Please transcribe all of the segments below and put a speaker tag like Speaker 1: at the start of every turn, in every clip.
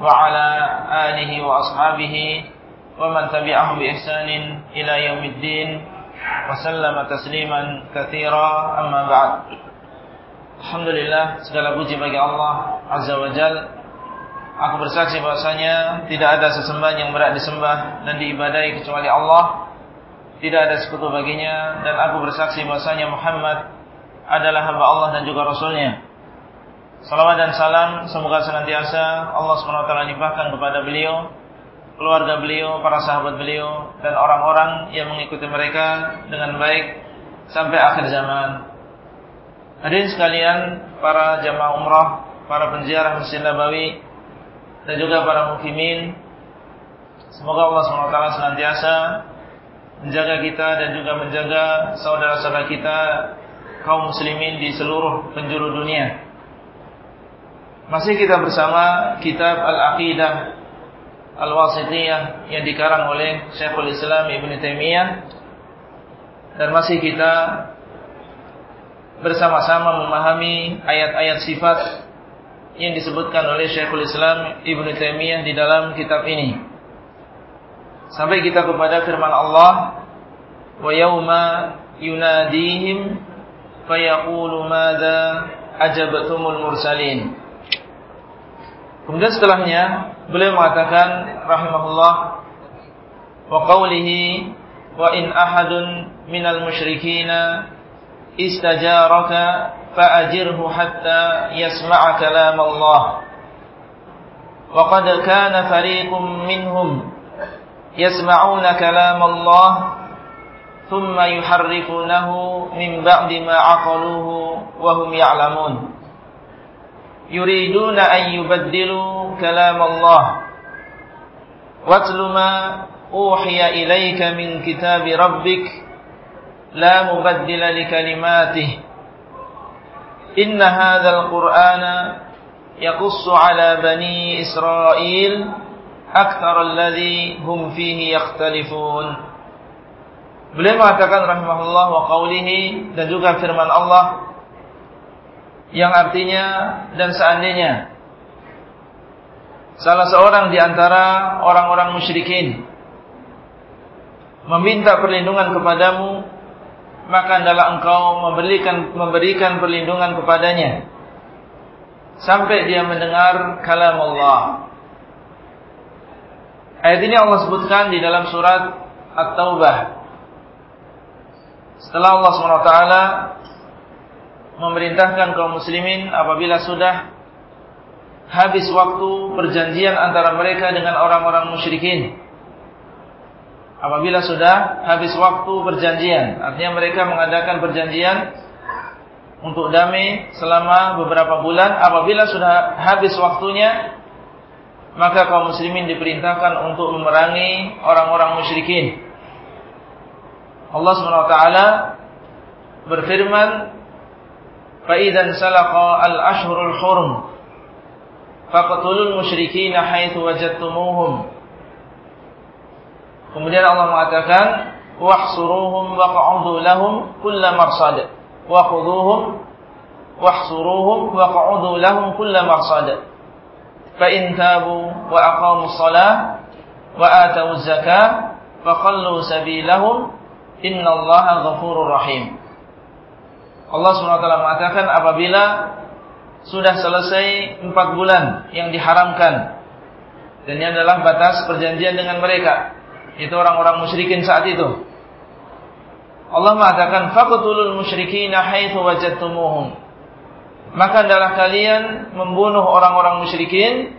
Speaker 1: وعلى آله وأصحابه ومن تبعهم بإحسان إلى يوم الدين وسلم تسليما كثيرا أما بعد Alhamdulillah segala puji bagi Allah Azza wa Jal Aku bersaksi bahasanya Tidak ada sesembahan yang berat disembah Dan diibadai kecuali Allah Tidak ada sekutu baginya Dan aku bersaksi bahasanya Muhammad Adalah hamba Allah dan juga Rasulnya Salawat dan salam Semoga senantiasa Allah SWT limpahkan kepada beliau Keluarga beliau, para sahabat beliau Dan orang-orang yang mengikuti mereka Dengan baik Sampai akhir zaman Hadirin sekalian, para jamaah umrah, para penziarah Masjid Nabawi dan juga para mukimin, semoga Allah SWT senantiasa menjaga kita dan juga menjaga saudara-saudara kita kaum muslimin di seluruh penjuru dunia. Masih kita bersama kitab Al-Aqidah Al-Wasitiyah yang dikarang oleh Syekhul Islam Ibn Taimiyah dan masih kita bersama-sama memahami ayat-ayat sifat yang disebutkan oleh Syekhul Islam Ibn Taimiyah di dalam kitab ini. Sampai kita kepada firman Allah, "Wa yauma yunadihim fayaqulu madza ajabtumul mursalin." Kemudian setelahnya beliau mengatakan rahimahullah wa qawlihi wa in ahadun minal musyrikina istajaraka fa'ajirhu hatta yasma'a kalam Allah wa qad kana fariqum minhum yasma'una kalam Allah thumma yuharrifunahu min ba'di ma aqaluhu wa hum ya'lamun. يريدون أن يبدلوا كلام الله. واتل ما أوحي إليك من كتاب ربك لا مبدل لكلماته. إن هذا القرآن يقص على بني إسرائيل أكثر الذي هم فيه يختلفون. Beliau mengatakan rahimahullah wa qawlihi dan juga firman Allah yang artinya dan seandainya salah seorang di antara orang-orang musyrikin meminta perlindungan kepadamu maka adalah engkau memberikan memberikan perlindungan kepadanya sampai dia mendengar kalam Allah. Ayat ini Allah sebutkan di dalam surat At-Taubah. Setelah Allah SWT memerintahkan kaum muslimin apabila sudah habis waktu perjanjian antara mereka dengan orang-orang musyrikin apabila sudah habis waktu perjanjian. Artinya mereka mengadakan perjanjian untuk damai selama beberapa bulan. Apabila sudah habis waktunya, maka kaum muslimin diperintahkan untuk memerangi orang-orang musyrikin. Allah SWT berfirman, فَإِذَنْ سَلَقَ الْأَشْهُرُ الْحُرُمُ فَقَتُلُوا الْمُشْرِكِينَ حَيْثُ وَجَدْتُمُوهُمْ Kemudian Allah mengatakan wahsuruhum waq'udu lahum kulla marsad wa khuduhum wahsuruhum waq'udu lahum kulla marsad fa in tabu wa aqamu shalah wa atu zakah fa khallu sabilahum innallaha ghafurur rahim Allah SWT mengatakan apabila sudah selesai empat bulan yang diharamkan dan ini adalah batas perjanjian dengan mereka itu orang-orang musyrikin saat itu. Allah mengatakan faqtulul musyrikina haitsu wajadtumuhum. Maka adalah kalian membunuh orang-orang musyrikin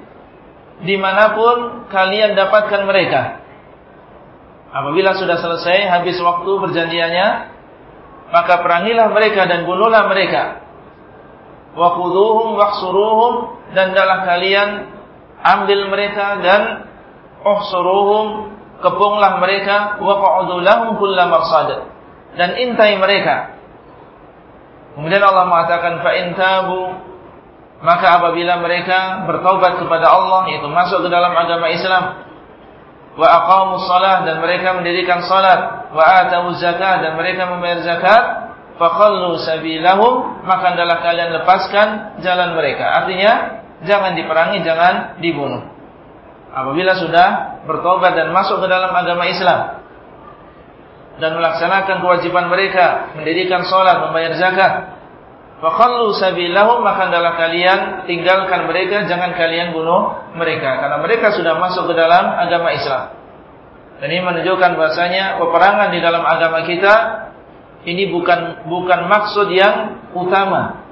Speaker 1: di mana pun kalian dapatkan mereka. Apabila sudah selesai habis waktu perjanjiannya, maka perangilah mereka dan bunuhlah mereka. Wa khuduhum wahsuruhum dan dalah kalian ambil mereka dan uhsuruhum kepunglah mereka. Wa qa'udu lahum kulla marsad dan intai mereka. Kemudian Allah mengatakan fa in tabu maka apabila mereka bertaubat kepada Allah yaitu masuk ke dalam agama Islam wa aqamus salah dan mereka mendirikan salat. Wa atau zakat dan mereka membayar zakat. Faqallu sabilahum maka adalah kalian lepaskan jalan mereka. Artinya jangan diperangi jangan dibunuh. Apabila sudah bertobat dan masuk ke dalam agama Islam dan melaksanakan kewajiban mereka mendirikan salat membayar zakat Fakhallu sabilahum maka adalah kalian tinggalkan mereka jangan kalian bunuh mereka karena mereka sudah masuk ke dalam agama Islam. Dan ini menunjukkan bahasanya peperangan di dalam agama kita ini bukan bukan maksud yang utama.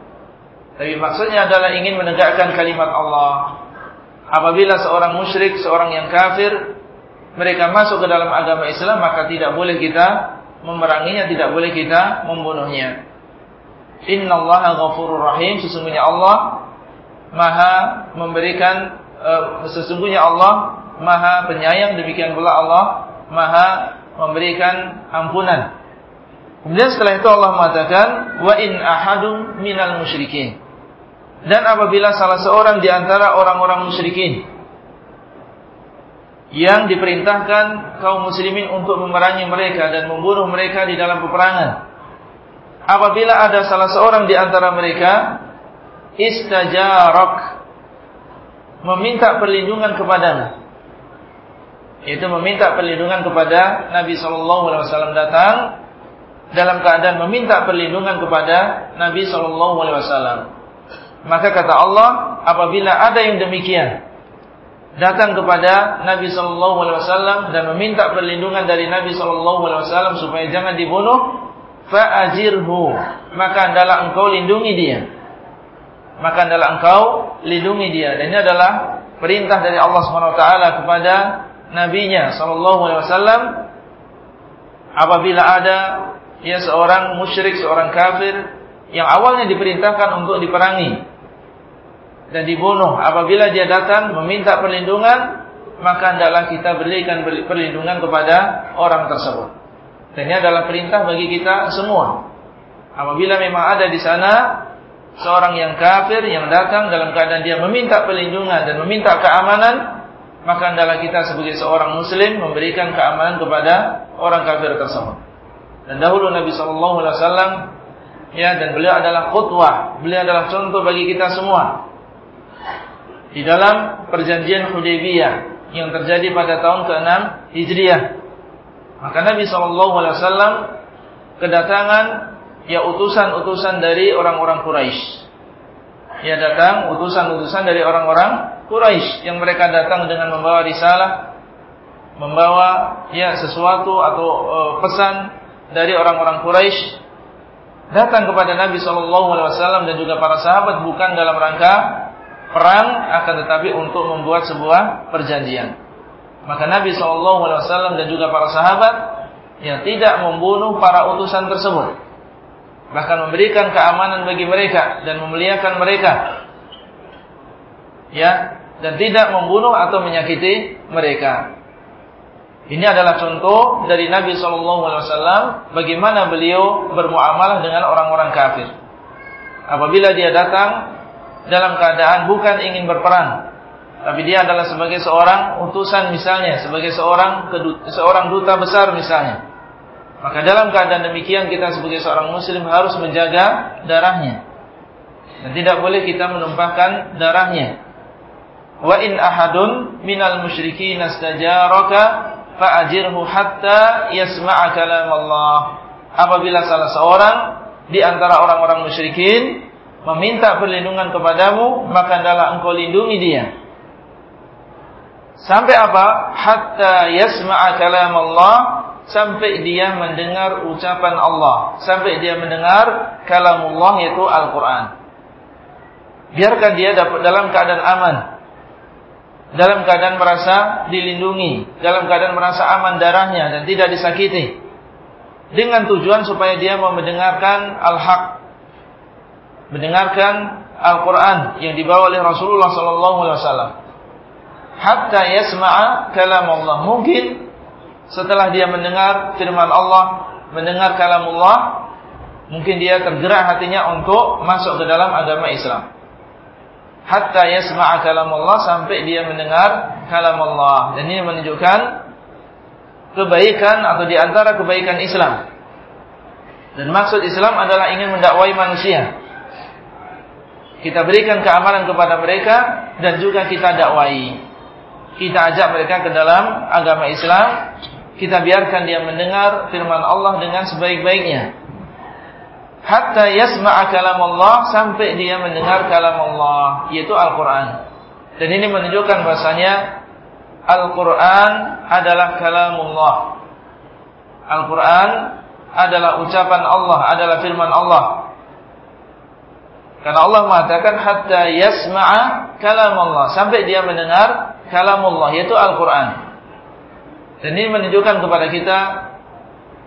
Speaker 1: Tapi maksudnya adalah ingin menegakkan kalimat Allah. Apabila seorang musyrik, seorang yang kafir mereka masuk ke dalam agama Islam maka tidak boleh kita memeranginya, tidak boleh kita membunuhnya. Innallaha ghafurur rahim. Sesungguhnya Allah Maha memberikan uh, sesungguhnya Allah Maha penyayang demikian pula Allah Maha memberikan ampunan. Kemudian setelah itu Allah mengatakan wa in ahadum minal musyrikin. Dan apabila salah seorang di antara orang-orang musyrikin yang diperintahkan kaum muslimin untuk memerangi mereka dan membunuh mereka di dalam peperangan apabila ada salah seorang di antara mereka istajarak meminta perlindungan kepadanya. Yaitu meminta perlindungan kepada Nabi sallallahu alaihi wasallam datang dalam keadaan meminta perlindungan kepada Nabi sallallahu alaihi wasallam. Maka kata Allah apabila ada yang demikian datang kepada Nabi sallallahu alaihi wasallam dan meminta perlindungan dari Nabi sallallahu alaihi wasallam supaya jangan dibunuh fa'ajirhu. Maka adalah engkau lindungi dia. Maka adalah engkau lindungi dia. Dan ini adalah perintah dari Allah SWT kepada nabinya sallallahu alaihi wasallam. Apabila ada ya seorang musyrik seorang kafir yang awalnya diperintahkan untuk diperangi dan dibunuh. Apabila dia datang meminta perlindungan maka hendaklah kita berikan perlindungan kepada orang tersebut dan ini adalah perintah bagi kita semua. Apabila memang ada di sana seorang yang kafir yang datang dalam keadaan dia meminta perlindungan dan meminta keamanan, maka adalah kita sebagai seorang muslim memberikan keamanan kepada orang kafir tersebut. Dan dahulu Nabi sallallahu alaihi wasallam ya dan beliau adalah khutwah, beliau adalah contoh bagi kita semua. Di dalam perjanjian Hudaybiyah yang terjadi pada tahun ke-6 Hijriah maka Nabi Wasallam kedatangan ya utusan-utusan dari orang-orang Quraisy. Ya datang utusan-utusan dari orang-orang Quraisy yang mereka datang dengan membawa risalah, membawa ya sesuatu atau uh, pesan dari orang-orang Quraisy datang kepada Nabi Shallallahu Alaihi Wasallam dan juga para sahabat bukan dalam rangka perang akan tetapi untuk membuat sebuah perjanjian. Maka Nabi SAW dan juga para sahabat yang tidak membunuh para utusan tersebut. Bahkan memberikan keamanan bagi mereka dan memuliakan mereka. Ya, dan tidak membunuh atau menyakiti mereka. Ini adalah contoh dari Nabi SAW bagaimana beliau bermuamalah dengan orang-orang kafir. Apabila dia datang dalam keadaan bukan ingin berperang, tapi dia adalah sebagai seorang utusan misalnya, sebagai seorang seorang duta besar misalnya. Maka dalam keadaan demikian kita sebagai seorang muslim harus menjaga darahnya. Dan tidak boleh kita menumpahkan darahnya. Wa in ahadun minal musyrikin astajaraka fa'ajirhu hatta yasma'a kalam Allah. Apabila salah seorang di antara orang-orang musyrikin meminta perlindungan kepadamu, maka adalah engkau lindungi dia Sampai apa? Hatta yasma'a kalam Allah sampai dia mendengar ucapan Allah, sampai dia mendengar kalam Allah yaitu Al-Qur'an. Biarkan dia dapat dalam keadaan aman. Dalam keadaan merasa dilindungi, dalam keadaan merasa aman darahnya dan tidak disakiti. Dengan tujuan supaya dia mau mendengarkan al-haq. Mendengarkan Al-Qur'an yang dibawa oleh Rasulullah sallallahu alaihi wasallam hatta yasma'a kalam Allah. Mungkin setelah dia mendengar firman Allah, mendengar kalam Allah, mungkin dia tergerak hatinya untuk masuk ke dalam agama Islam. Hatta yasma'a kalam Allah sampai dia mendengar kalam Allah. Dan ini menunjukkan kebaikan atau di antara kebaikan Islam. Dan maksud Islam adalah ingin mendakwai manusia. Kita berikan keamanan kepada mereka dan juga kita dakwai. Kita ajak mereka ke dalam agama Islam. Kita biarkan dia mendengar firman Allah dengan sebaik-baiknya. Hatta yasma'a kalam Allah sampai dia mendengar kalam Allah, yaitu Al-Quran. Dan ini menunjukkan bahasanya Al-Quran adalah kalamullah. Al-Quran adalah ucapan Allah, adalah firman Allah. Karena Allah mengatakan hatta yasma'a kalam Allah sampai dia mendengar kalam Allah yaitu Al-Qur'an. Dan ini menunjukkan kepada kita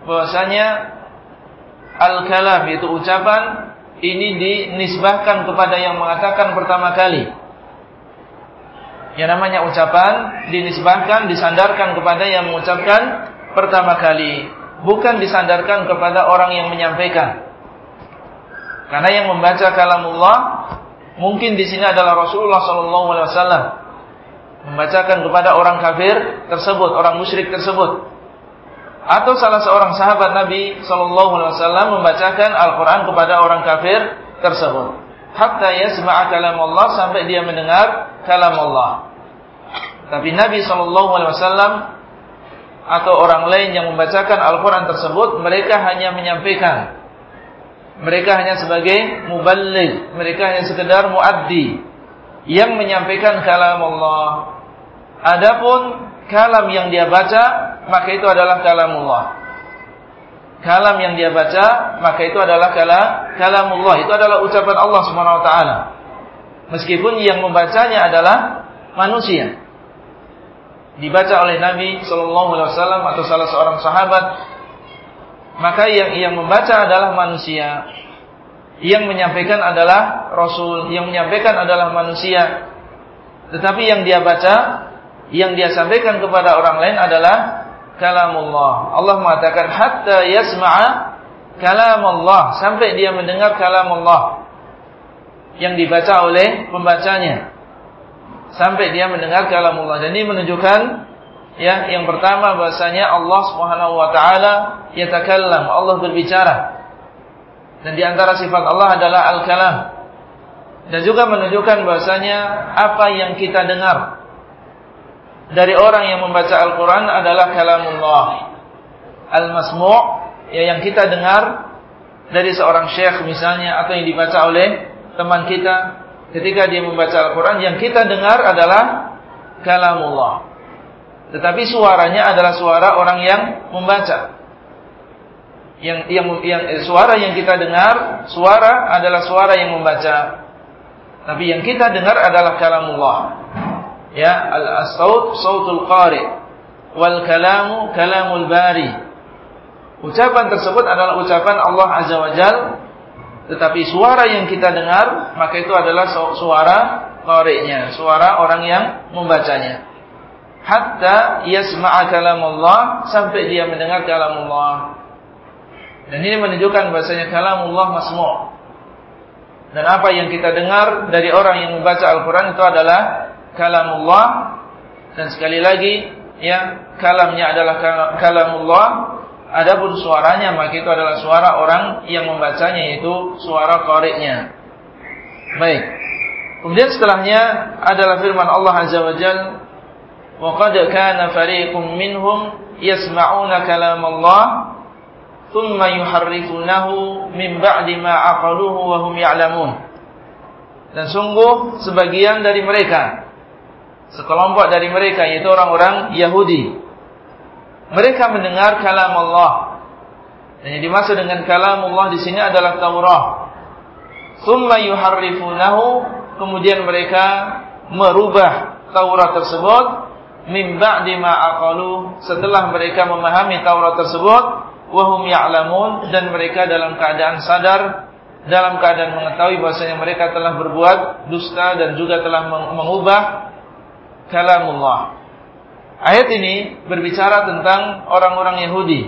Speaker 1: bahwasanya al-kalam yaitu ucapan ini dinisbahkan kepada yang mengatakan pertama kali. Yang namanya ucapan dinisbahkan disandarkan kepada yang mengucapkan pertama kali, bukan disandarkan kepada orang yang menyampaikan. Karena yang membaca kalamullah mungkin di sini adalah Rasulullah sallallahu alaihi wasallam membacakan kepada orang kafir tersebut, orang musyrik tersebut. Atau salah seorang sahabat Nabi sallallahu alaihi wasallam membacakan Al-Qur'an kepada orang kafir tersebut. Hatta yasma'a kalamullah sampai dia mendengar kalamullah. Tapi Nabi sallallahu alaihi wasallam atau orang lain yang membacakan Al-Qur'an tersebut mereka hanya menyampaikan mereka hanya sebagai muballigh, mereka hanya sekedar muaddi yang menyampaikan kalam Allah. Adapun kalam yang dia baca, maka itu adalah kalam Allah. Kalam yang dia baca, maka itu adalah kalam kalam Allah. Itu adalah ucapan Allah Subhanahu wa taala. Meskipun yang membacanya adalah manusia. Dibaca oleh Nabi sallallahu alaihi wasallam atau salah seorang sahabat maka yang yang membaca adalah manusia. Yang menyampaikan adalah Rasul, yang menyampaikan adalah manusia. Tetapi yang dia baca, yang dia sampaikan kepada orang lain adalah kalamullah. Allah mengatakan hatta yasma'a kalamullah sampai dia mendengar kalamullah yang dibaca oleh pembacanya. Sampai dia mendengar kalamullah. Dan ini menunjukkan Ya, yang pertama bahasanya Allah Subhanahu wa taala yatakallam, Allah berbicara. Dan di antara sifat Allah adalah al-kalam. Dan juga menunjukkan bahasanya apa yang kita dengar dari orang yang membaca Al-Qur'an adalah kalamullah. Al-masmu' ya yang kita dengar dari seorang syekh misalnya atau yang dibaca oleh teman kita ketika dia membaca Al-Qur'an yang kita dengar adalah kalamullah. Tetapi suaranya adalah suara orang yang membaca. Yang yang yang eh, suara yang kita dengar, suara adalah suara yang membaca. Tapi yang kita dengar adalah kalamullah. Ya, al-saut sautul qari wal kalamu kalamul bari. Ucapan tersebut adalah ucapan Allah Azza wa Jal Tetapi suara yang kita dengar Maka itu adalah suara qari'nya Suara orang yang membacanya hatta yasma'a kalamullah sampai dia mendengar kalamullah. Dan ini menunjukkan bahasanya kalamullah masmu'. Dan apa yang kita dengar dari orang yang membaca Al-Qur'an itu adalah kalamullah. Dan sekali lagi ya kalamnya adalah kalamullah. Adapun suaranya maka itu adalah suara orang yang membacanya yaitu suara qari'nya. Baik. Kemudian setelahnya adalah firman Allah azza wajalla wa qad kana fariqum minhum yasma'una kalamullah thumma yuharrifunahu min ba'di ma aqaluhu wa hum dan sungguh sebagian dari mereka sekelompok dari mereka yaitu orang-orang Yahudi. Mereka mendengar kalam Allah. Dan yang dimaksud dengan kalam Allah di sini adalah Taurat. Thumma yuharrifunahu kemudian mereka merubah Taurat tersebut min ba'di ma aqalu setelah mereka memahami Taurat tersebut wahum ya'lamun dan mereka dalam keadaan sadar dalam keadaan mengetahui bahwasanya mereka telah berbuat dusta dan juga telah mengubah kalamullah. Ayat ini berbicara tentang orang-orang Yahudi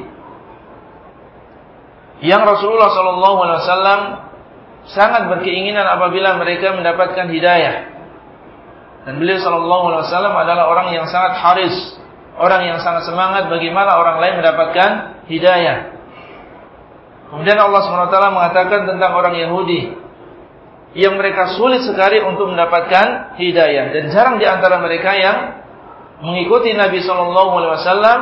Speaker 1: yang Rasulullah SAW sangat berkeinginan apabila mereka mendapatkan hidayah. Dan beliau SAW adalah orang yang sangat haris, orang yang sangat semangat bagaimana orang lain mendapatkan hidayah. Kemudian Allah SWT mengatakan tentang orang Yahudi yang mereka sulit sekali untuk mendapatkan hidayah dan jarang di antara mereka yang mengikuti Nabi Shallallahu Alaihi Wasallam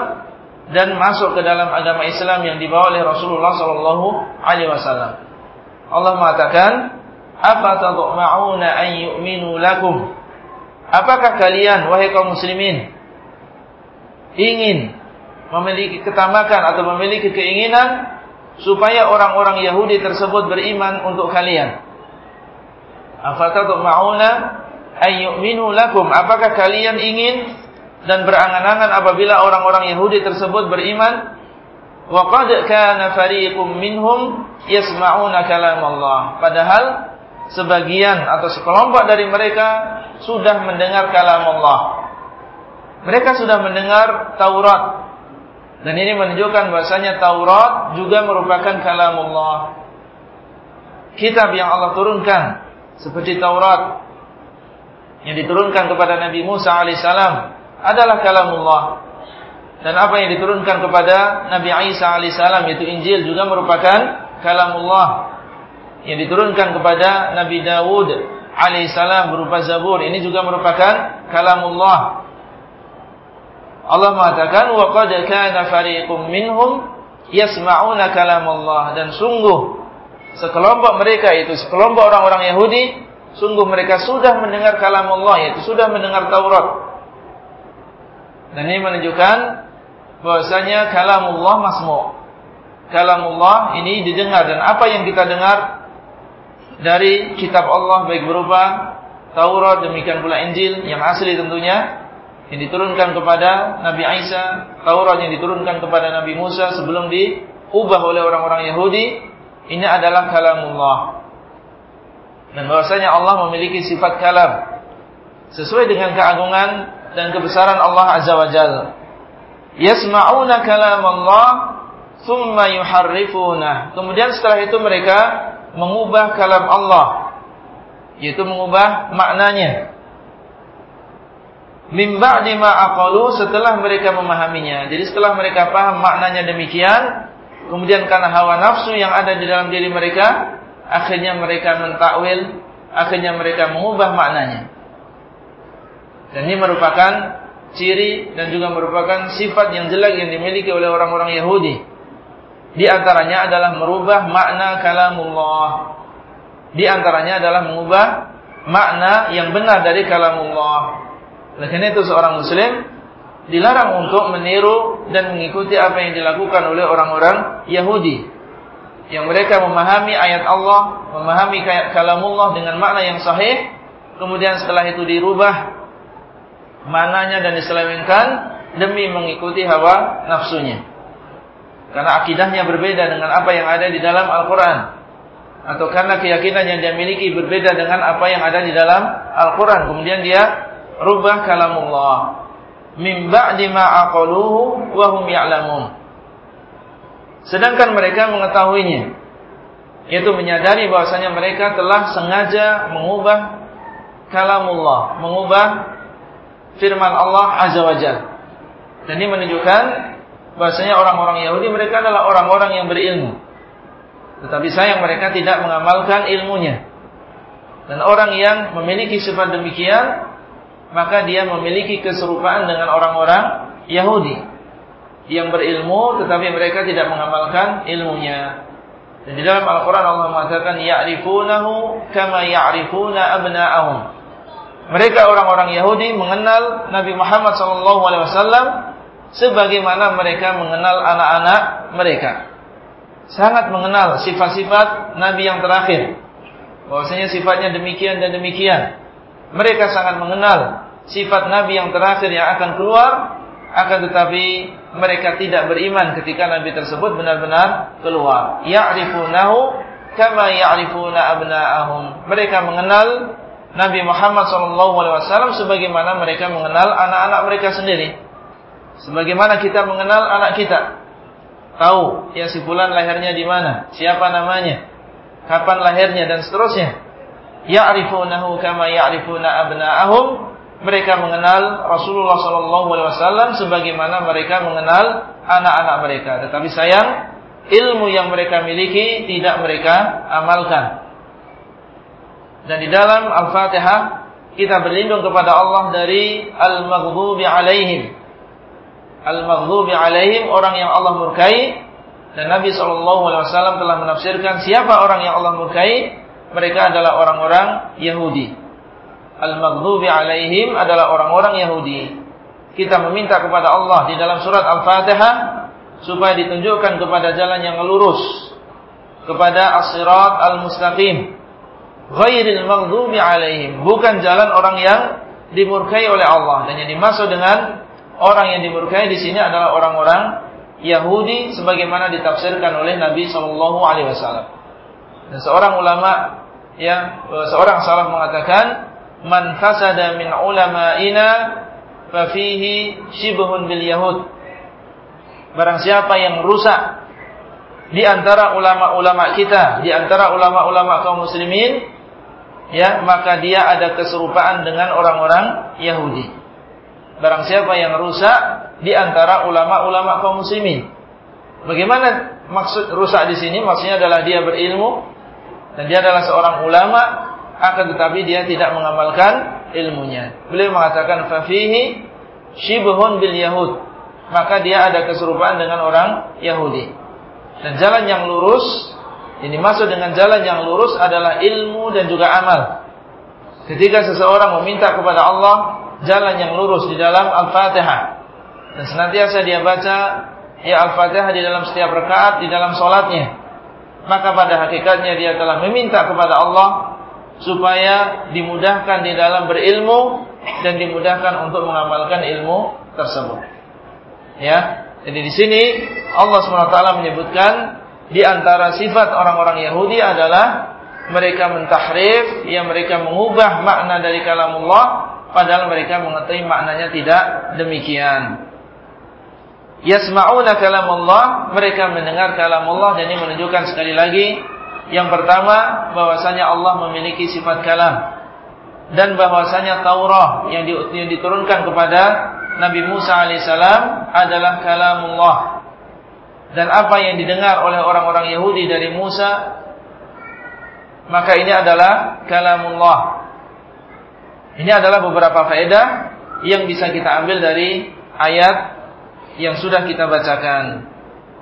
Speaker 1: dan masuk ke dalam agama Islam yang dibawa oleh Rasulullah Shallallahu Alaihi Wasallam. Allah mengatakan, apa an yu'minu lakum? Apakah kalian wahai kaum muslimin ingin memiliki ketamakan atau memiliki keinginan supaya orang-orang Yahudi tersebut beriman untuk kalian? Apa tadma'una an yu'minu lakum? Apakah kalian ingin dan berangan-angan apabila orang-orang Yahudi tersebut beriman? Wa qad minhum yasma'una kalam Allah padahal sebagian atau sekelompok dari mereka sudah mendengar kalam Allah mereka sudah mendengar Taurat. Dan ini menunjukkan bahasanya Taurat juga merupakan kalam Allah kitab yang Allah turunkan seperti Taurat yang diturunkan kepada Nabi Musa alaihissalam adalah kalamullah. Dan apa yang diturunkan kepada Nabi Isa alaihissalam yaitu Injil juga merupakan kalamullah. Yang diturunkan kepada Nabi Dawud alaihissalam berupa Zabur ini juga merupakan kalamullah. Allah mengatakan wa qad kana fariqum minhum yasma'una kalamullah dan sungguh sekelompok mereka itu sekelompok orang-orang Yahudi sungguh mereka sudah mendengar kalam Allah yaitu sudah mendengar Taurat dan ini menunjukkan bahwasanya kalamullah masmu. Kalamullah ini didengar dan apa yang kita dengar dari kitab Allah baik berupa Taurat demikian pula Injil yang asli tentunya yang diturunkan kepada Nabi Isa, Taurat yang diturunkan kepada Nabi Musa sebelum diubah oleh orang-orang Yahudi, ini adalah kalamullah. Dan bahwasanya Allah memiliki sifat kalam sesuai dengan keagungan dan kebesaran Allah Azza wa Jalla. Yasma'una kalam Allah thumma yuharrifuna. Kemudian setelah itu mereka mengubah kalam Allah yaitu mengubah maknanya. Min ba'di ma setelah mereka memahaminya. Jadi setelah mereka paham maknanya demikian, kemudian karena hawa nafsu yang ada di dalam diri mereka, akhirnya mereka mentakwil, akhirnya mereka mengubah maknanya. Dan ini merupakan ciri dan juga merupakan sifat yang jelek yang dimiliki oleh orang-orang Yahudi. Di antaranya adalah merubah makna kalamullah. Di antaranya adalah mengubah makna yang benar dari kalamullah. Oleh karena itu seorang muslim dilarang untuk meniru dan mengikuti apa yang dilakukan oleh orang-orang Yahudi. Yang mereka memahami ayat Allah, memahami kalamullah dengan makna yang sahih, kemudian setelah itu dirubah mananya dan diselewengkan demi mengikuti hawa nafsunya. Karena akidahnya berbeda dengan apa yang ada di dalam Al-Quran. Atau karena keyakinan yang dia miliki berbeda dengan apa yang ada di dalam Al-Quran. Kemudian dia rubah kalamullah. Min ba'di ma'aqaluhu wahum ya'lamun. Sedangkan mereka mengetahuinya. Yaitu menyadari bahwasanya mereka telah sengaja mengubah kalamullah. Mengubah firman Allah Azza wa. Dan ini menunjukkan bahasanya orang-orang Yahudi mereka adalah orang-orang yang berilmu. Tetapi sayang mereka tidak mengamalkan ilmunya. Dan orang yang memiliki sifat demikian, maka dia memiliki keserupaan dengan orang-orang Yahudi. Yang berilmu tetapi mereka tidak mengamalkan ilmunya. Dan di dalam Al-Quran Allah mengatakan, Ya'rifunahu kama ya'rifuna abna'ahum. Mereka orang-orang Yahudi mengenal Nabi Muhammad SAW sebagaimana mereka mengenal anak-anak mereka. Sangat mengenal sifat-sifat Nabi yang terakhir. Bahwasanya sifatnya demikian dan demikian. Mereka sangat mengenal sifat Nabi yang terakhir yang akan keluar. Akan tetapi mereka tidak beriman ketika Nabi tersebut benar-benar keluar. Ya'rifunahu kama ya'rifuna abna'ahum. Mereka mengenal Nabi Muhammad SAW sebagaimana mereka mengenal anak-anak mereka sendiri. Sebagaimana kita mengenal anak kita. Tahu ya si fulan lahirnya di mana, siapa namanya, kapan lahirnya dan seterusnya. Ya'rifunahu kama ya'rifuna abna'ahum. Mereka mengenal Rasulullah SAW sebagaimana mereka mengenal anak-anak mereka. Tetapi sayang, ilmu yang mereka miliki tidak mereka amalkan. Dan di dalam Al-Fatihah kita berlindung kepada Allah dari al-maghdubi alaihim. Al-maghdubi alaihim orang yang Allah murkai dan Nabi SAW telah menafsirkan siapa orang yang Allah murkai mereka adalah orang-orang Yahudi. Al-maghdubi alaihim adalah orang-orang Yahudi. Kita meminta kepada Allah di dalam surat Al-Fatihah supaya ditunjukkan kepada jalan yang lurus kepada as-sirat al-mustaqim ghairil maghdubi alaihim, bukan jalan orang yang dimurkai oleh Allah. Dan yang dimaksud dengan orang yang dimurkai di sini adalah orang-orang Yahudi sebagaimana ditafsirkan oleh Nabi Shallallahu alaihi wasallam. Dan seorang ulama ya seorang salaf mengatakan man fasada min ulama'ina fa fihi shibhun bil yahud. Barang siapa yang rusak di antara ulama-ulama kita, di antara ulama-ulama kaum muslimin, ya maka dia ada keserupaan dengan orang-orang Yahudi. Barang siapa yang rusak di antara ulama-ulama kaum muslimin. Bagaimana maksud rusak di sini? Maksudnya adalah dia berilmu dan dia adalah seorang ulama akan tetapi dia tidak mengamalkan ilmunya. Beliau mengatakan fafihi shibhun bil yahud. Maka dia ada keserupaan dengan orang Yahudi. Dan jalan yang lurus ini masuk dengan jalan yang lurus adalah ilmu dan juga amal. Ketika seseorang meminta kepada Allah jalan yang lurus di dalam Al-Fatihah dan senantiasa dia baca ya Al-Fatihah di dalam setiap rakaat di dalam solatnya, maka pada hakikatnya dia telah meminta kepada Allah supaya dimudahkan di dalam berilmu dan dimudahkan untuk mengamalkan ilmu tersebut. Ya, jadi di sini Allah SWT menyebutkan di antara sifat orang-orang Yahudi adalah mereka mentahrif, yang mereka mengubah makna dari kalamullah padahal mereka mengetahui maknanya tidak demikian. Yasma'una kalamullah, mereka mendengar kalamullah dan ini menunjukkan sekali lagi. Yang pertama bahwasanya Allah memiliki sifat kalam. Dan bahwasanya Taurat yang diturunkan kepada Nabi Musa alaihissalam adalah kalamullah. Dan apa yang didengar oleh orang-orang Yahudi dari Musa maka ini adalah kalamullah. Ini adalah beberapa faedah yang bisa kita ambil dari ayat yang sudah kita bacakan.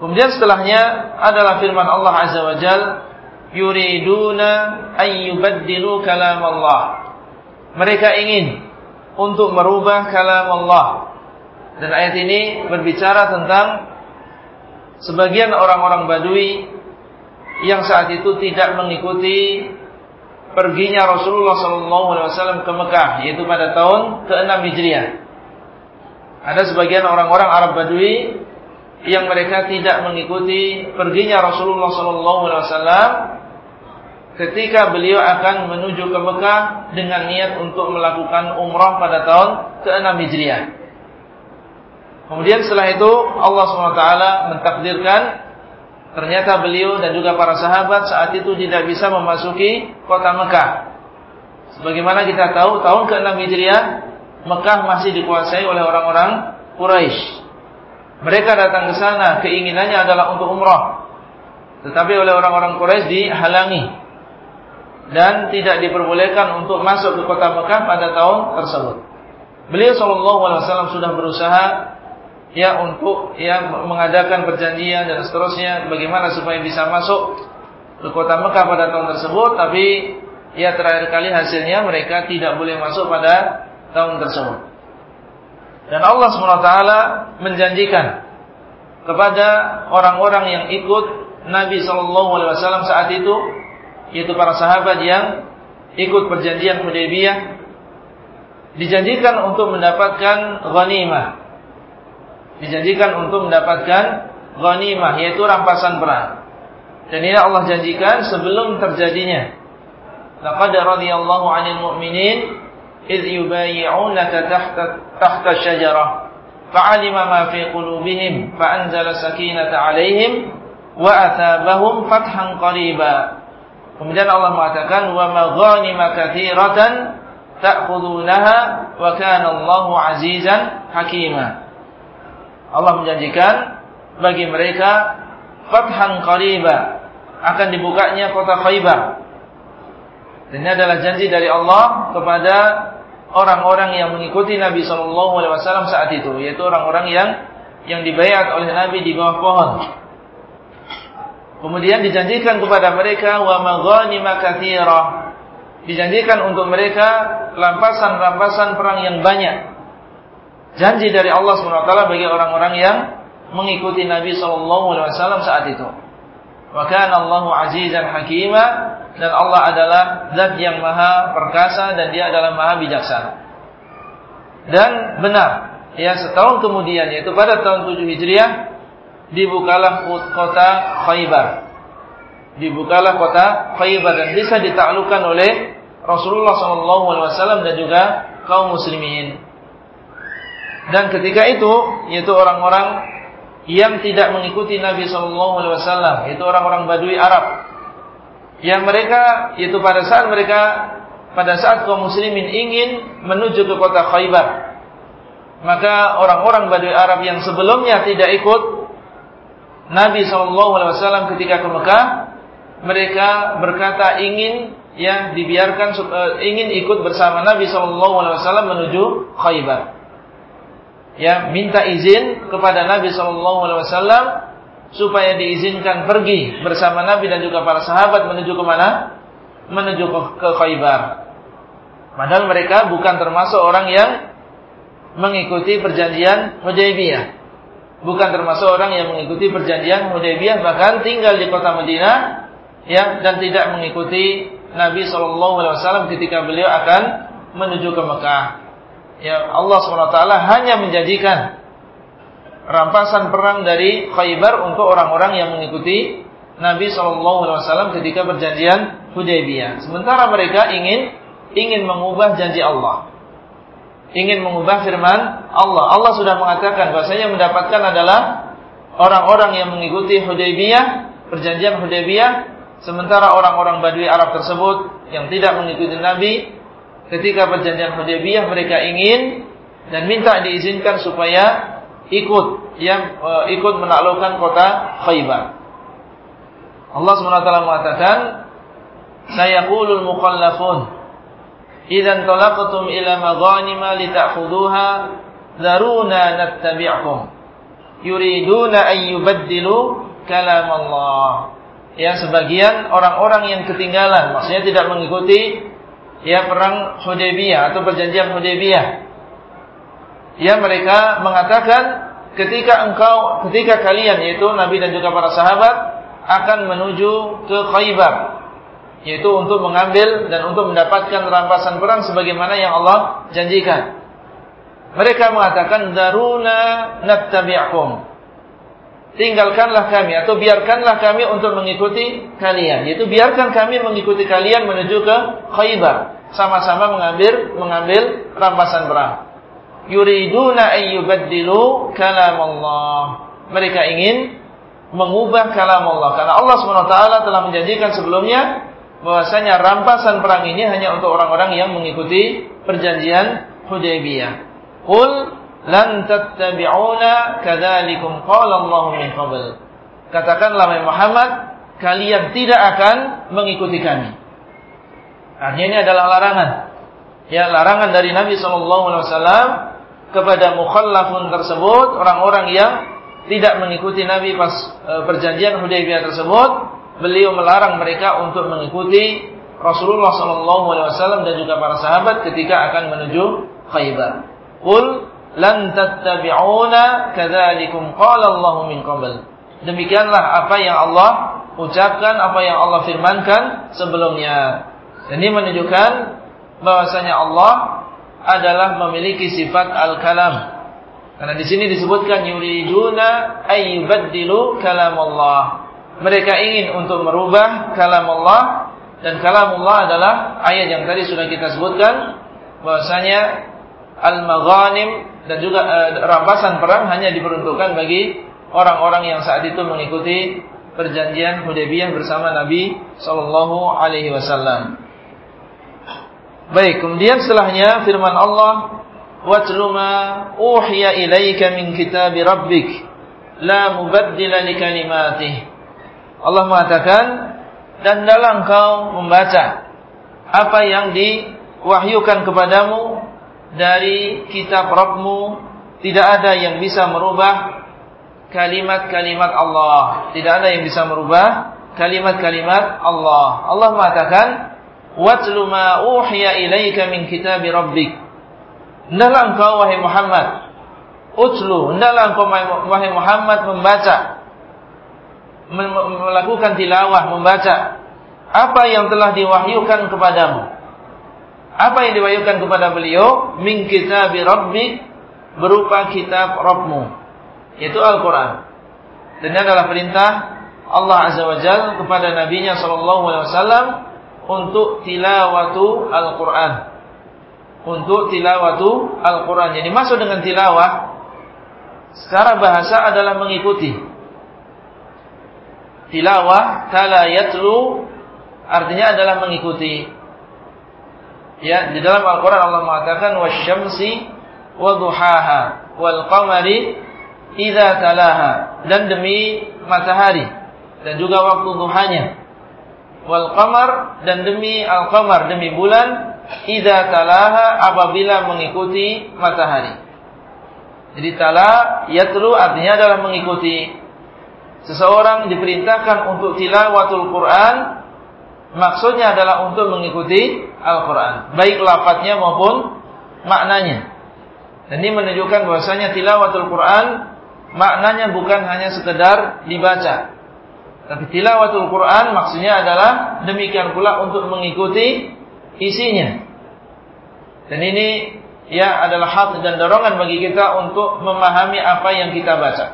Speaker 1: Kemudian setelahnya adalah firman Allah Azza wa Jal, yuriduna ayyubaddilu kalam Allah. Mereka ingin untuk merubah kalam Allah. Dan ayat ini berbicara tentang sebagian orang-orang Badui yang saat itu tidak mengikuti perginya Rasulullah SAW ke Mekah, yaitu pada tahun ke-6 Hijriah. Ada sebagian orang-orang Arab Badui yang mereka tidak mengikuti perginya Rasulullah SAW ketika beliau akan menuju ke Mekah dengan niat untuk melakukan umrah pada tahun ke-6 Hijriah. Kemudian setelah itu Allah SWT mentakdirkan ternyata beliau dan juga para sahabat saat itu tidak bisa memasuki kota Mekah. Sebagaimana kita tahu tahun ke-6 Hijriah Mekah masih dikuasai oleh orang-orang Quraisy. Mereka datang ke sana keinginannya adalah untuk umrah. Tetapi oleh orang-orang Quraisy dihalangi dan tidak diperbolehkan untuk masuk ke kota Mekah pada tahun tersebut. Beliau SAW sudah berusaha ya untuk ya mengadakan perjanjian dan seterusnya bagaimana supaya bisa masuk ke kota Mekah pada tahun tersebut tapi ya terakhir kali hasilnya mereka tidak boleh masuk pada tahun tersebut. Dan Allah SWT menjanjikan kepada orang-orang yang ikut Nabi SAW saat itu yaitu para sahabat yang ikut perjanjian Hudaybiyah dijanjikan untuk mendapatkan ghanimah. Dijanjikan untuk mendapatkan ghanimah yaitu rampasan perang. Dan ini Allah janjikan sebelum terjadinya. Laqad radiyallahu 'anil mu'minin yubayyi'unaka tahta tahta syajarah fa'alima ma fi qulubihim fa'anzala sakinata 'alaihim wa athabahum fathan qariba kemudian Allah mengatakan wa maghanima katsiratan ta'khudunaha wa kana Allahu 'azizan hakima Allah menjanjikan bagi mereka fathan qariba akan dibukanya kota Khaybar. Ini adalah janji dari Allah kepada orang-orang yang mengikuti Nabi Shallallahu Alaihi Wasallam saat itu, yaitu orang-orang yang yang dibayar oleh Nabi di bawah pohon. Kemudian dijanjikan kepada mereka wa maghanima katsirah. Dijanjikan untuk mereka rampasan-rampasan perang yang banyak. Janji dari Allah SWT bagi orang-orang yang mengikuti Nabi SAW saat itu. Wa kana Allahu azizan hakima dan Allah adalah zat yang maha perkasa dan dia adalah maha bijaksana. Dan benar, ya setahun kemudian yaitu pada tahun 7 Hijriah dibukalah kota Khaybar. Dibukalah kota Khaybar dan bisa ditaklukkan oleh Rasulullah SAW dan juga kaum muslimin. Dan ketika itu yaitu orang-orang yang tidak mengikuti Nabi Shallallahu Alaihi Wasallam, itu orang-orang Badui Arab, yang mereka itu pada saat mereka pada saat kaum muslimin ingin menuju ke kota Khaybar, maka orang-orang Badui Arab yang sebelumnya tidak ikut Nabi Shallallahu Alaihi Wasallam ketika ke Mekah, mereka berkata ingin ya dibiarkan uh, ingin ikut bersama Nabi Shallallahu Alaihi Wasallam menuju Khaybar ya minta izin kepada Nabi Shallallahu Alaihi Wasallam supaya diizinkan pergi bersama Nabi dan juga para sahabat menuju ke mana? Menuju ke, Khaybar. Padahal mereka bukan termasuk orang yang mengikuti perjanjian Hudaybiyah. Bukan termasuk orang yang mengikuti perjanjian Hudaybiyah bahkan tinggal di kota Madinah ya dan tidak mengikuti Nabi Shallallahu Alaihi Wasallam ketika beliau akan menuju ke Mekah ya Allah SWT hanya menjadikan rampasan perang dari Khaybar untuk orang-orang yang mengikuti Nabi SAW ketika perjanjian Hudaybiyah. Sementara mereka ingin ingin mengubah janji Allah. Ingin mengubah firman Allah. Allah sudah mengatakan bahasanya mendapatkan adalah orang-orang yang mengikuti Hudaybiyah, perjanjian Hudaybiyah, sementara orang-orang Badui Arab tersebut yang tidak mengikuti Nabi ketika perjanjian Hudaybiyah mereka ingin dan minta diizinkan supaya ikut yang uh, ikut menaklukkan kota Khaybar. Allah SWT mengatakan, "Sayaqulul mukhallafun idzan talaqtum ila maghanima lita'khudhuha daruna nattabi'kum." Yuriduna an yubaddilu kalam Allah. Ya sebagian orang-orang yang ketinggalan, maksudnya tidak mengikuti ya perang Hudaybiyah atau perjanjian Hudaybiyah. Ya mereka mengatakan ketika engkau ketika kalian yaitu Nabi dan juga para sahabat akan menuju ke Khaybar yaitu untuk mengambil dan untuk mendapatkan rampasan perang sebagaimana yang Allah janjikan. Mereka mengatakan daruna nattabi'akum tinggalkanlah kami atau biarkanlah kami untuk mengikuti kalian. Yaitu biarkan kami mengikuti kalian menuju ke Khaybar. Sama-sama mengambil mengambil rampasan perang. Yuriduna ayyubaddilu kalam Allah. Mereka ingin mengubah kalam Allah. Karena Allah SWT telah menjanjikan sebelumnya bahwasanya rampasan perang ini hanya untuk orang-orang yang mengikuti perjanjian Hudaybiyah. Qul lan tattabi'una kadzalikum qala Allah min qabl. Katakanlah wahai Muhammad, kalian tidak akan mengikuti kami. Artinya ini adalah larangan. Ya, larangan dari Nabi sallallahu alaihi wasallam kepada mukhallafun tersebut, orang-orang yang tidak mengikuti Nabi pas e, perjanjian Hudaybiyah tersebut, beliau melarang mereka untuk mengikuti Rasulullah sallallahu alaihi wasallam dan juga para sahabat ketika akan menuju Khaybar. Qul lan tattabi'una kadzalikum qala Allah min qabl. Demikianlah apa yang Allah ucapkan, apa yang Allah firmankan sebelumnya. Dan ini menunjukkan bahwasanya Allah adalah memiliki sifat al-kalam. Karena di sini disebutkan yuriduna ayyubaddilu kalam Allah. Mereka ingin untuk merubah kalam Allah Dan kalamullah adalah ayat yang tadi sudah kita sebutkan bahwasanya al-maghanim dan juga e, rampasan perang hanya diperuntukkan bagi orang-orang yang saat itu mengikuti perjanjian Hudaybiyah bersama Nabi sallallahu alaihi wasallam. Baik, kemudian setelahnya firman Allah ma uhiya ilaika min kitab rabbik la mubaddila li kalimatih. Allah mengatakan dan dalam kau membaca apa yang diwahyukan kepadamu dari kitab Rabbmu tidak ada yang bisa merubah kalimat-kalimat Allah. Tidak ada yang bisa merubah kalimat-kalimat Allah. Allah mengatakan, "Watlu ma uhiya ilaika min kitab rabbik." Hendaklah engkau wahai Muhammad utlu, hendaklah engkau wahai Muhammad membaca melakukan tilawah, membaca apa yang telah diwahyukan kepadamu. Apa yang diwahyukan kepada beliau? Min kitab rabbik berupa kitab Rabbmu. Yaitu Al-Quran. Dan ini adalah perintah Allah Azza wa Jal kepada Nabi-Nya SAW untuk tilawatu Al-Quran. Untuk tilawatu Al-Quran. Jadi masuk dengan tilawah secara bahasa adalah mengikuti. Tilawah tala yatlu artinya adalah mengikuti. Ya, di dalam Al-Quran Allah mengatakan wasyamsi wa duhaha wal qamari idza talaha. Dan demi matahari dan juga waktu duhanya. Wal qamar dan demi al qamar demi bulan idza talaha apabila mengikuti matahari. Jadi tala yatlu artinya adalah mengikuti. Seseorang diperintahkan untuk tilawatul Quran maksudnya adalah untuk mengikuti Al-Quran baik lafadznya maupun maknanya dan ini menunjukkan bahwasanya tilawatul Quran maknanya bukan hanya sekedar dibaca. Tapi tilawatul Quran maksudnya adalah demikian pula untuk mengikuti isinya. Dan ini ya adalah hak dan dorongan bagi kita untuk memahami apa yang kita baca.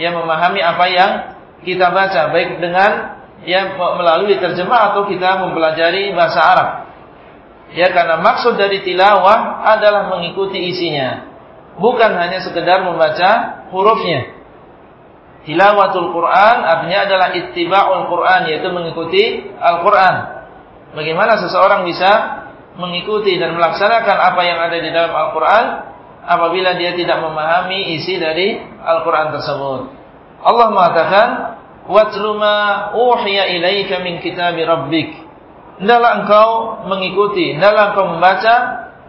Speaker 1: Ya memahami apa yang kita baca baik dengan ya melalui terjemah atau kita mempelajari bahasa Arab. Ya karena maksud dari tilawah adalah mengikuti isinya bukan hanya sekedar membaca hurufnya. Tilawatul Quran artinya adalah ittiba'ul Quran yaitu mengikuti Al-Quran. Bagaimana seseorang bisa mengikuti dan melaksanakan apa yang ada di dalam Al-Quran apabila dia tidak memahami isi dari Al-Quran tersebut. Allah mengatakan, "Watlu ma uhiya ilaika min kitabi rabbik." Hendaklah engkau mengikuti, hendaklah engkau membaca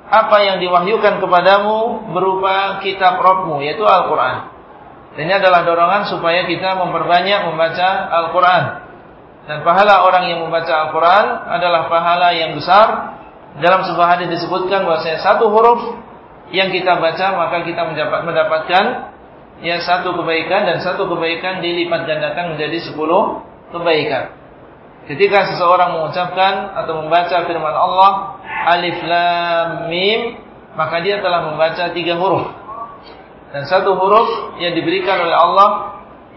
Speaker 1: apa yang diwahyukan kepadamu berupa kitab Rabbmu yaitu Al-Qur'an. Ini adalah dorongan supaya kita memperbanyak membaca Al-Qur'an. Dan pahala orang yang membaca Al-Qur'an adalah pahala yang besar. Dalam sebuah hadis disebutkan bahwasanya satu huruf yang kita baca maka kita mendapatkan ya satu kebaikan dan satu kebaikan dilipat gandakan menjadi sepuluh kebaikan. Ketika seseorang mengucapkan atau membaca firman Allah Alif Lam Mim Maka dia telah membaca tiga huruf. Dan satu huruf yang diberikan oleh Allah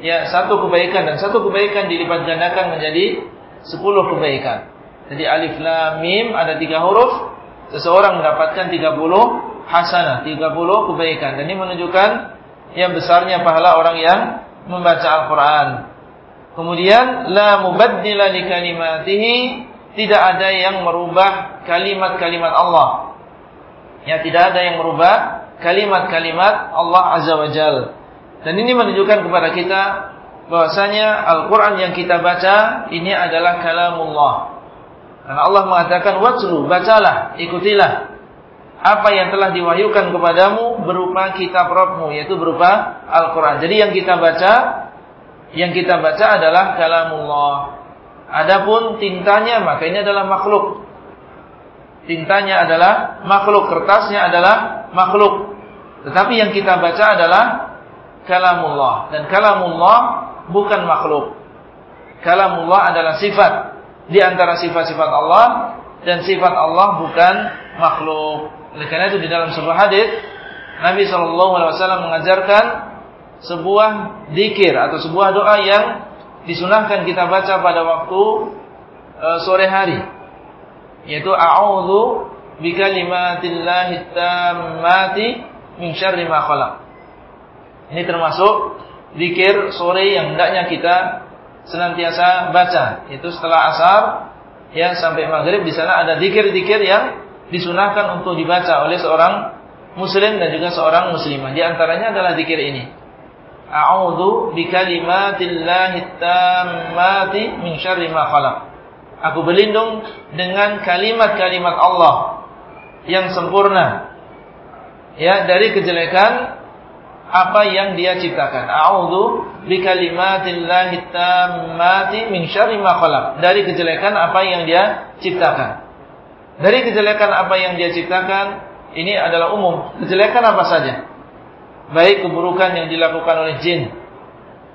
Speaker 1: Ya satu kebaikan Dan satu kebaikan dilipat gandakan menjadi Sepuluh kebaikan. Jadi Alif Lam Mim ada tiga huruf Seseorang mendapatkan tiga puluh hasanah Tiga puluh kebaikan. Dan ini menunjukkan Yang besarnya pahala orang yang Membaca Al-Quran Kemudian la mubaddila li kalimatihi, tidak ada yang merubah kalimat-kalimat Allah. Ya, tidak ada yang merubah kalimat-kalimat Allah Azza wa Jal. Dan ini menunjukkan kepada kita bahwasanya Al-Qur'an yang kita baca ini adalah kalamullah. Karena Allah mengatakan watlu, bacalah, ikutilah apa yang telah diwahyukan kepadamu berupa kitab Rabbmu yaitu berupa Al-Qur'an. Jadi yang kita baca yang kita baca adalah kalamullah. Adapun tintanya maka ini adalah makhluk. Tintanya adalah makhluk, kertasnya adalah makhluk. Tetapi yang kita baca adalah kalamullah dan kalamullah bukan makhluk. Kalamullah adalah sifat di antara sifat-sifat Allah dan sifat Allah bukan makhluk. Oleh karena itu di dalam sebuah hadis Nabi SAW mengajarkan sebuah dikir atau sebuah doa yang disunahkan kita baca pada waktu uh, sore hari yaitu a'udzu bikalimatillahi tammati min syarri ma khalaq. Ini termasuk zikir sore yang hendaknya kita senantiasa baca. Itu setelah asar ya sampai maghrib di sana ada zikir-zikir yang disunahkan untuk dibaca oleh seorang muslim dan juga seorang muslimah. Di antaranya adalah zikir ini. A'udzu bikalimatillahi tammati min syarri ma khalaq. Aku berlindung dengan kalimat-kalimat Allah yang sempurna ya dari kejelekan apa yang dia ciptakan. A'udzu bikalimatillahi tammati min syarri ma khalaq. Dari kejelekan apa yang dia ciptakan. Dari kejelekan apa yang dia ciptakan, ini adalah umum. Kejelekan apa saja? Baik keburukan yang dilakukan oleh jin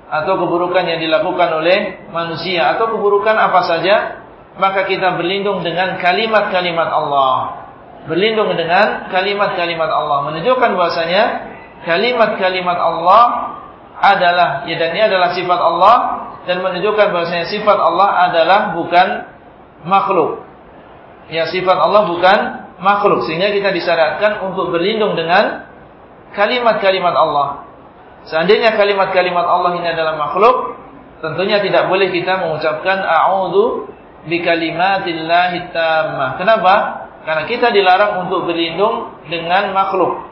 Speaker 1: atau keburukan yang dilakukan oleh manusia atau keburukan apa saja, maka kita berlindung dengan kalimat-kalimat Allah. Berlindung dengan kalimat-kalimat Allah menunjukkan bahwasanya kalimat-kalimat Allah adalah ya dan ini adalah sifat Allah dan menunjukkan bahwasanya sifat Allah adalah bukan makhluk. Ya sifat Allah bukan makhluk sehingga kita disyaratkan untuk berlindung dengan kalimat-kalimat Allah. Seandainya kalimat-kalimat Allah ini adalah makhluk, tentunya tidak boleh kita mengucapkan a'udzu bikalimatillahi tammah. Kenapa? Karena kita dilarang untuk berlindung dengan makhluk.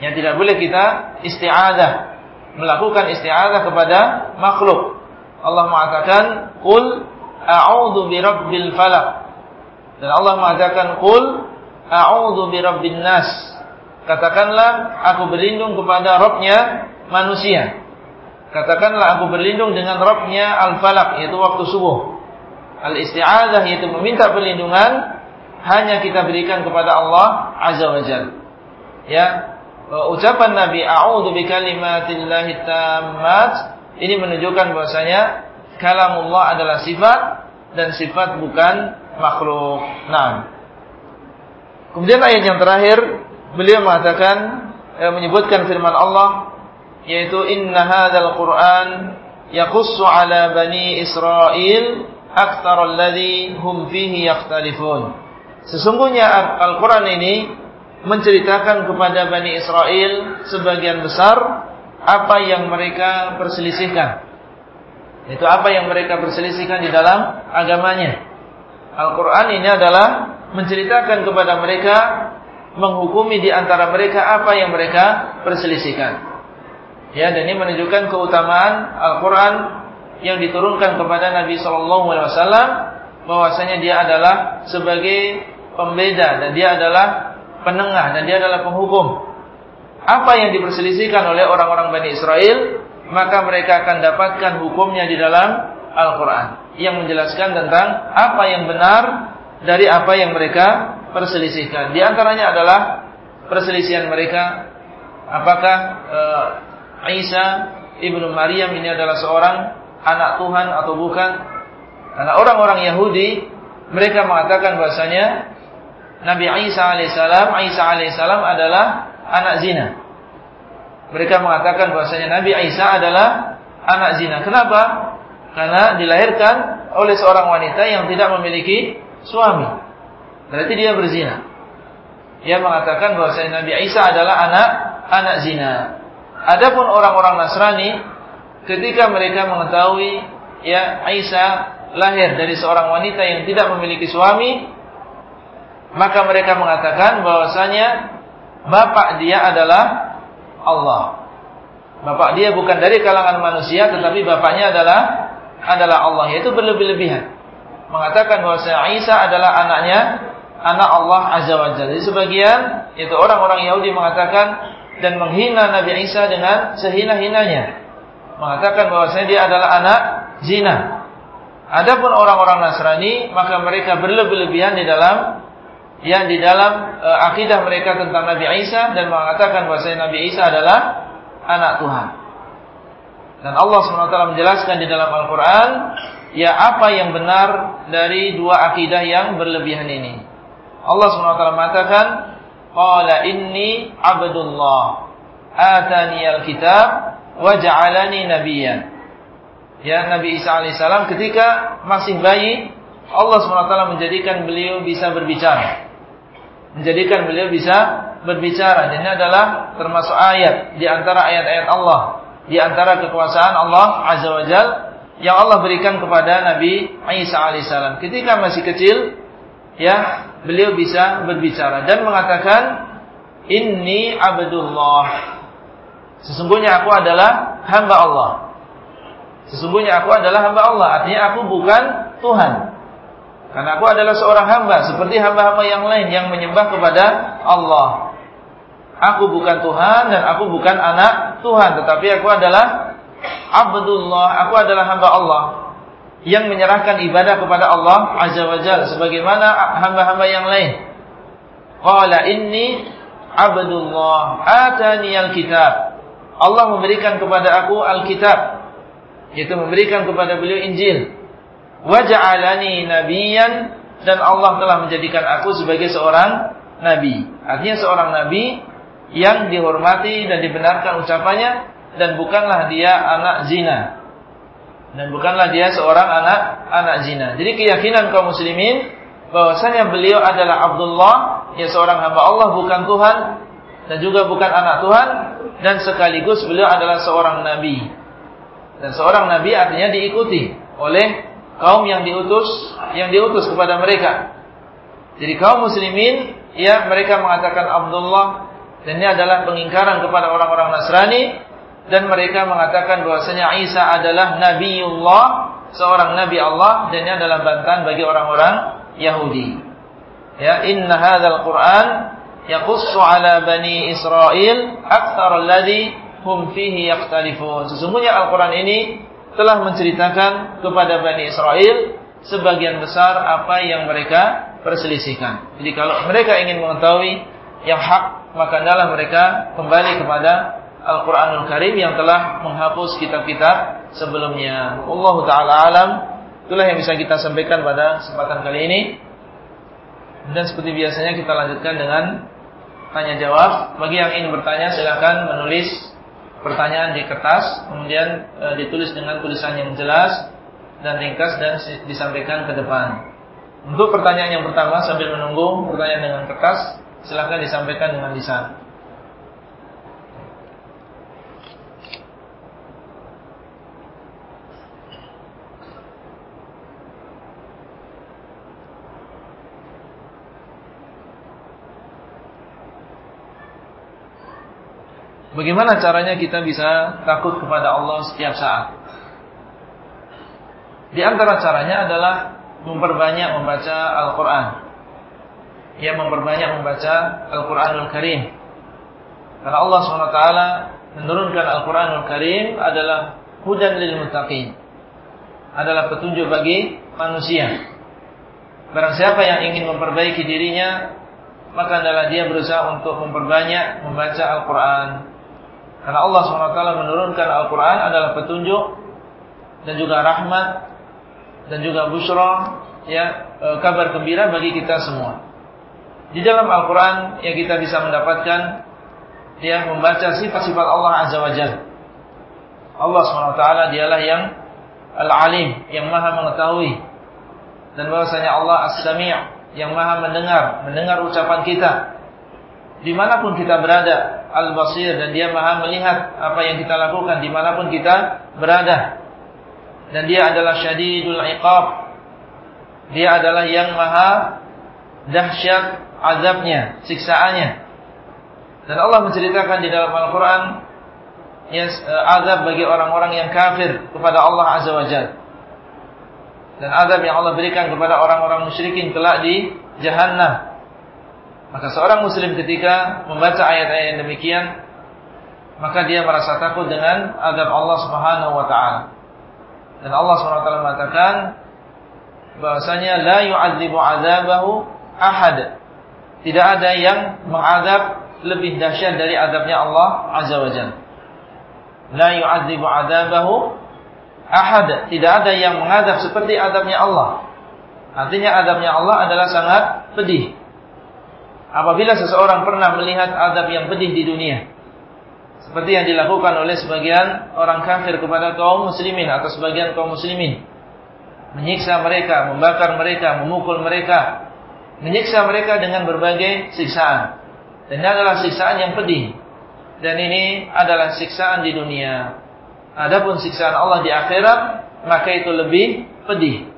Speaker 1: Yang tidak boleh kita isti'adah. Melakukan isti'adah kepada makhluk. Allah mengatakan, Qul a'udhu birabbil falak. Dan Allah mengatakan, Qul a'udhu birabbin nas. Katakanlah, aku berlindung kepada Rabbnya manusia. Katakanlah, aku berlindung dengan Rabbnya al-falak, yaitu waktu subuh. Al-isti'adah, yaitu meminta perlindungan, hanya kita berikan kepada Allah Azza wa Jalla. Ya, ucapan Nabi a'udzu bikalimatillahi tammat ini menunjukkan bahwasanya kalamullah adalah sifat dan sifat bukan makhluk. Nah. Kemudian ayat yang terakhir beliau mengatakan eh, menyebutkan firman Allah yaitu inna hadzal qur'an yaqussu ala bani Israel aktsar alladhi hum fihi yakhtalifun. Sesungguhnya Al-Qur'an ini menceritakan kepada Bani Israel sebagian besar apa yang mereka perselisihkan. Itu apa yang mereka perselisihkan di dalam agamanya. Al-Quran ini adalah menceritakan kepada mereka, menghukumi di antara mereka apa yang mereka perselisihkan. Ya, dan ini menunjukkan keutamaan Al-Quran yang diturunkan kepada Nabi Shallallahu Alaihi Wasallam, bahwasanya dia adalah sebagai pembeda dan dia adalah penengah dan dia adalah penghukum. Apa yang diperselisihkan oleh orang-orang Bani Israel, maka mereka akan dapatkan hukumnya di dalam Al-Quran. Yang menjelaskan tentang apa yang benar dari apa yang mereka perselisihkan. Di antaranya adalah perselisihan mereka, apakah uh, Isa ibnu Maryam ini adalah seorang anak Tuhan atau bukan? Karena orang-orang Yahudi mereka mengatakan bahasanya Nabi Isa alaihissalam, Isa alaihissalam adalah anak zina. Mereka mengatakan bahwasanya Nabi Isa adalah anak zina. Kenapa? Karena dilahirkan oleh seorang wanita yang tidak memiliki suami. Berarti dia berzina. Dia mengatakan bahwasanya Nabi Isa adalah anak anak zina. Adapun orang-orang Nasrani ketika mereka mengetahui ya Isa lahir dari seorang wanita yang tidak memiliki suami, maka mereka mengatakan bahwasanya bapak dia adalah Allah. Bapak dia bukan dari kalangan manusia tetapi bapaknya adalah adalah Allah yaitu berlebih-lebihan. Mengatakan bahwasanya Isa adalah anaknya anak Allah Azza wa Jalla. Jadi sebagian itu orang-orang Yahudi mengatakan dan menghina Nabi Isa dengan sehina-hinanya. Mengatakan bahwasanya dia adalah anak zina. Adapun orang-orang Nasrani maka mereka berlebih-lebihan di dalam yang di dalam uh, akidah mereka tentang Nabi Isa dan mengatakan bahwa Nabi Isa adalah anak Tuhan. Dan Allah SWT menjelaskan di dalam Al-Quran, ya apa yang benar dari dua akidah yang berlebihan ini. Allah SWT mengatakan, Qala inni abdullah, atani al-kitab, wa nabiyan. Ya Nabi Isa alaihissalam ketika masih bayi, Allah SWT menjadikan beliau bisa berbicara. Menjadikan beliau bisa berbicara. Dan ini adalah termasuk ayat di antara ayat-ayat Allah, di antara kekuasaan Allah Azza wa Jal yang Allah berikan kepada Nabi Isa alaihissalam. Ketika masih kecil, ya beliau bisa berbicara dan mengatakan, Inni abdullah. Sesungguhnya aku adalah hamba Allah. Sesungguhnya aku adalah hamba Allah. Artinya aku bukan Tuhan. Karena aku adalah seorang hamba. Seperti hamba-hamba yang lain yang menyembah kepada Allah. Aku bukan Tuhan dan aku bukan anak Tuhan. Tetapi aku adalah Abdullah. Aku adalah hamba Allah. Yang menyerahkan ibadah kepada Allah Azza wa Jal. Sebagaimana hamba-hamba yang lain. Qala inni Abdullah. Atani al-kitab. Allah memberikan kepada aku Alkitab yaitu memberikan kepada beliau Injil. Waja'alani nabiyan dan Allah telah menjadikan aku sebagai seorang nabi. Artinya seorang nabi yang dihormati dan dibenarkan ucapannya dan bukanlah dia anak zina. Dan bukanlah dia seorang anak anak zina. Jadi keyakinan kaum muslimin bahwasanya beliau adalah Abdullah, ya seorang hamba Allah bukan Tuhan dan juga bukan anak Tuhan dan sekaligus beliau adalah seorang nabi. Dan seorang nabi artinya diikuti oleh kaum yang diutus yang diutus kepada mereka. Jadi kaum muslimin ya mereka mengatakan Abdullah dan ini adalah pengingkaran kepada orang-orang Nasrani dan mereka mengatakan bahwasanya Isa adalah nabiullah, seorang nabi Allah dan ini adalah bantahan bagi orang-orang Yahudi. Ya, inna hadzal Qur'an yaqussu ala bani Israel aktsara alladhi hum fihi yakhtalifun. Sesungguhnya Al-Qur'an ini telah menceritakan kepada Bani Israel sebagian besar apa yang mereka perselisihkan. Jadi kalau mereka ingin mengetahui yang hak, maka adalah mereka kembali kepada Al-Qur'anul Karim yang telah menghapus kitab-kitab sebelumnya. Allah taala alam. Itulah yang bisa kita sampaikan pada kesempatan kali ini. Dan seperti biasanya kita lanjutkan dengan tanya jawab. Bagi yang ingin bertanya silakan menulis pertanyaan di kertas, kemudian e, ditulis dengan tulisan yang jelas dan ringkas dan disampaikan ke depan. Untuk pertanyaan yang pertama sambil menunggu pertanyaan dengan kertas, silahkan disampaikan dengan lisan. Bagaimana caranya kita bisa takut kepada Allah setiap saat? Di antara caranya adalah memperbanyak membaca Al-Quran. Ya, memperbanyak membaca Al-Quranul Karim. Karena Allah SWT menurunkan Al-Quranul Karim adalah hudan lil muttaqin. Adalah petunjuk bagi manusia. Barang siapa yang ingin memperbaiki dirinya, maka adalah dia berusaha untuk memperbanyak membaca Al-Quran. Karena Allah SWT menurunkan Al-Quran adalah petunjuk dan juga rahmat dan juga busra, ya e, kabar gembira bagi kita semua. Di dalam Al-Quran yang kita bisa mendapatkan ya membaca sifat-sifat Allah Azza wa Jalla. Allah SWT dialah yang Al-Alim, yang maha mengetahui. Dan bahwasanya Allah As-Sami' yang maha mendengar, mendengar ucapan kita. Di mana pun kita berada, Al-Basir dan dia maha melihat apa yang kita lakukan di mana pun kita berada. Dan dia adalah syadidul iqab. Dia adalah yang maha dahsyat azabnya, siksaannya. Dan Allah menceritakan di dalam Al-Quran ya, azab bagi orang-orang yang kafir kepada Allah Azza wa Jal. Dan azab yang Allah berikan kepada orang-orang musyrikin telah di jahannam. Maka seorang muslim ketika membaca ayat-ayat yang demikian maka dia merasa takut dengan azab Allah Subhanahu wa taala. Dan Allah Subhanahu wa taala mengatakan bahwasanya la yu'adzibu 'adzabahu ahad. Tidak ada yang mengadab lebih dahsyat dari adabnya Allah Azza wa Jalla. La yu'adzibu 'adzabahu ahad. Tidak ada yang mengadab seperti adabnya Allah. Artinya adabnya Allah adalah sangat pedih apabila seseorang pernah melihat adab yang pedih di dunia seperti yang dilakukan oleh sebagian orang kafir kepada kaum muslimin atau sebagian kaum muslimin menyiksa mereka, membakar mereka, memukul mereka, menyiksa mereka dengan berbagai siksaan. Dan ini adalah siksaan yang pedih. Dan ini adalah siksaan di dunia. Adapun siksaan Allah di akhirat, maka itu lebih pedih.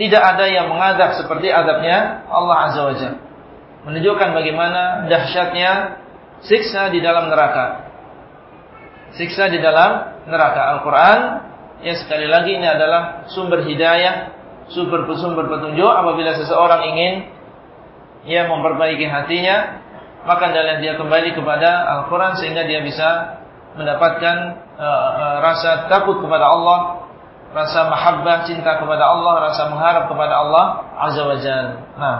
Speaker 1: Tidak ada yang mengadab seperti adabnya Allah Azza wa Jalla. Menunjukkan bagaimana dahsyatnya siksa di dalam neraka. Siksa di dalam neraka. Al-Quran, ya sekali lagi ini adalah sumber hidayah, sumber sumber petunjuk apabila seseorang ingin ia memperbaiki hatinya, maka adalah dia kembali kepada Al-Quran sehingga dia bisa mendapatkan uh, uh, rasa takut kepada Allah, rasa mahabbah cinta kepada Allah, rasa mengharap kepada Allah Azza wa Jalla. Nah,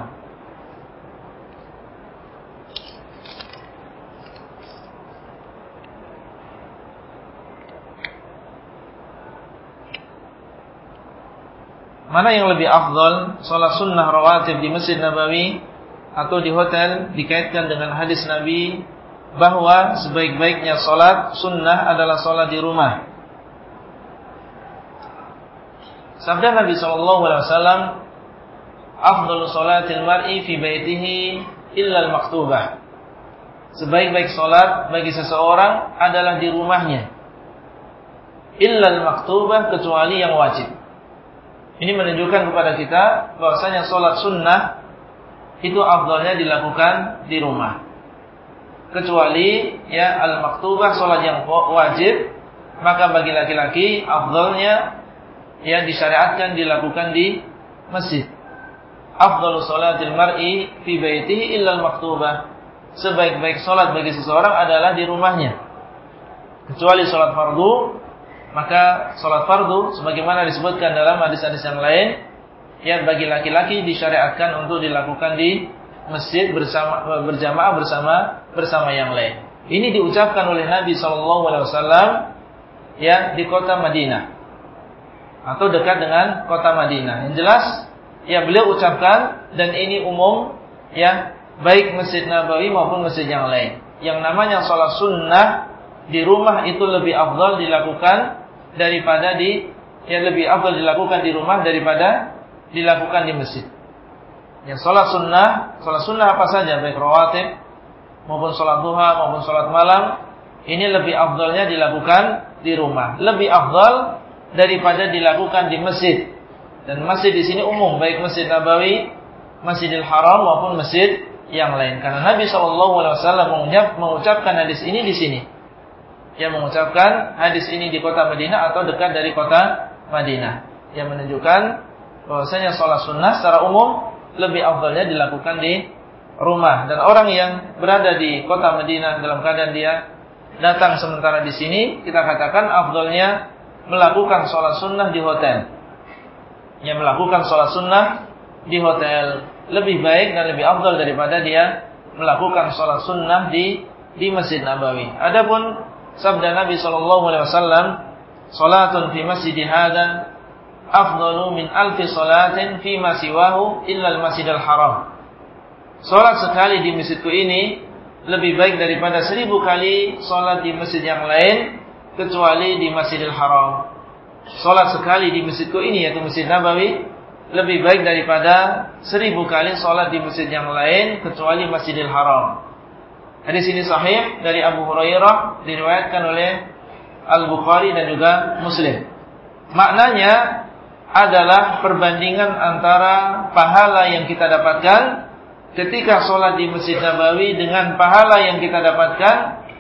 Speaker 1: Mana yang lebih afdal Salat sunnah rawatib di Masjid Nabawi Atau di hotel Dikaitkan dengan hadis Nabi Bahwa sebaik-baiknya salat Sunnah adalah salat di rumah. Sabda Nabi SAW Afdalu salatil mar'i fi baitihi Illal maktubah. Sebaik-baik salat bagi seseorang adalah di rumahnya. Illal maktubah kecuali yang wajib. Ini menunjukkan kepada kita bahwasanya sholat sunnah itu afdalnya dilakukan di rumah. Kecuali ya al-maktubah sholat yang wajib, maka bagi laki-laki afdalnya ya disyariatkan dilakukan di masjid. Afdalu sholatil mar'i fi baitihi illa al-maktubah. Sebaik-baik sholat bagi seseorang adalah di rumahnya. Kecuali sholat fardu maka sholat fardu sebagaimana disebutkan dalam hadis-hadis yang lain yang bagi laki-laki disyariatkan untuk dilakukan di masjid bersama berjamaah bersama bersama yang lain. Ini diucapkan oleh Nabi Shallallahu Alaihi Wasallam ya di kota Madinah atau dekat dengan kota Madinah. Yang jelas ya beliau ucapkan dan ini umum ya baik masjid Nabawi maupun masjid yang lain. Yang namanya sholat sunnah di rumah itu lebih afdal dilakukan daripada di yang lebih afdal dilakukan di rumah daripada dilakukan di masjid. Yang sholat sunnah, sholat sunnah apa saja baik rawatib maupun sholat duha maupun sholat malam ini lebih afdalnya dilakukan di rumah. Lebih afdal daripada dilakukan di masjid. Dan masjid di sini umum baik masjid Nabawi, Masjidil Haram maupun masjid yang lain. Karena Nabi SAW mengucapkan hadis ini di sini yang mengucapkan hadis ini di kota Madinah atau dekat dari kota Madinah yang menunjukkan bahwasanya sholat sunnah secara umum lebih afdalnya dilakukan di rumah. Dan orang yang berada di kota Madinah dalam keadaan dia datang sementara di sini kita katakan afdalnya melakukan sholat sunnah di hotel. Yang melakukan sholat sunnah di hotel. Lebih baik dan lebih afdal daripada dia melakukan sholat sunnah di di Masjid Nabawi. Adapun sabda Nabi sallallahu alaihi wasallam, "Salatun fi masjid hada afdalu min alfi salatin fi ma siwahu illa al-Masjidil Haram." Salat sekali di masjidku ini lebih baik daripada seribu kali salat di masjid yang lain kecuali di Masjidil Haram. Salat sekali di masjidku ini yaitu Masjid Nabawi lebih baik daripada seribu kali salat di masjid yang lain kecuali Masjidil Haram. Hadis ini sahih dari Abu Hurairah diriwayatkan oleh Al-Bukhari dan juga Muslim. Maknanya adalah perbandingan antara pahala yang kita dapatkan ketika sholat di Masjid Nabawi dengan pahala yang kita dapatkan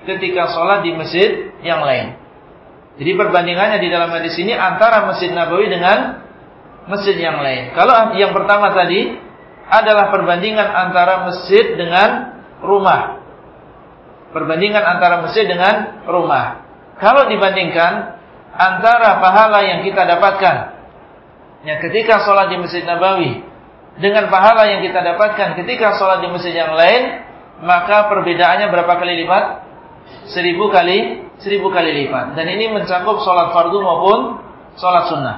Speaker 1: ketika sholat di masjid yang lain. Jadi perbandingannya di dalam hadis ini antara Masjid Nabawi dengan masjid yang lain. Kalau yang pertama tadi adalah perbandingan antara masjid dengan rumah. Perbandingan antara masjid dengan rumah. Kalau dibandingkan antara pahala yang kita dapatkan ya ketika sholat di Masjid Nabawi dengan pahala yang kita dapatkan ketika sholat di masjid yang lain, maka perbedaannya berapa kali lipat? Seribu kali, seribu kali lipat. Dan ini mencakup sholat fardu maupun sholat sunnah.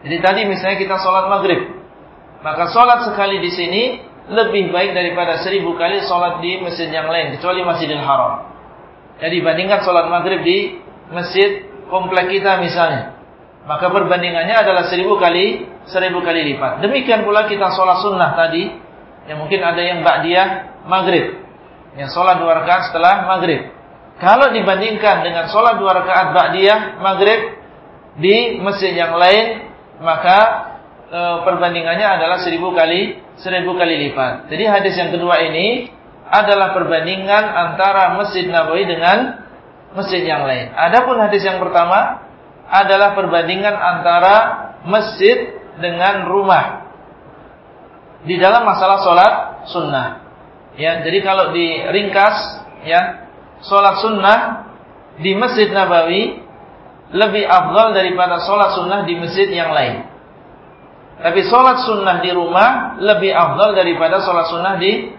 Speaker 1: Jadi tadi misalnya kita sholat maghrib, maka sholat sekali di sini lebih baik daripada seribu kali sholat di masjid yang lain kecuali Masjidil Haram. Jadi bandingkan sholat maghrib di masjid komplek kita misalnya maka perbandingannya adalah seribu kali seribu kali lipat. Demikian pula kita sholat sunnah tadi, yang mungkin ada yang ba'diyah maghrib, yang sholat dua rakaat setelah maghrib. Kalau dibandingkan dengan sholat dua rakaat ba'diyah maghrib di masjid yang lain, maka e, perbandingannya adalah seribu kali seribu kali lipat. Jadi hadis yang kedua ini adalah perbandingan antara masjid Nabawi dengan masjid yang lain. Adapun hadis yang pertama adalah perbandingan antara masjid dengan rumah di dalam masalah sholat sunnah. Ya, jadi kalau diringkas, ya, sholat sunnah di masjid Nabawi lebih afdal daripada sholat sunnah di masjid yang lain. Tapi sholat sunnah di rumah lebih afdal daripada sholat sunnah di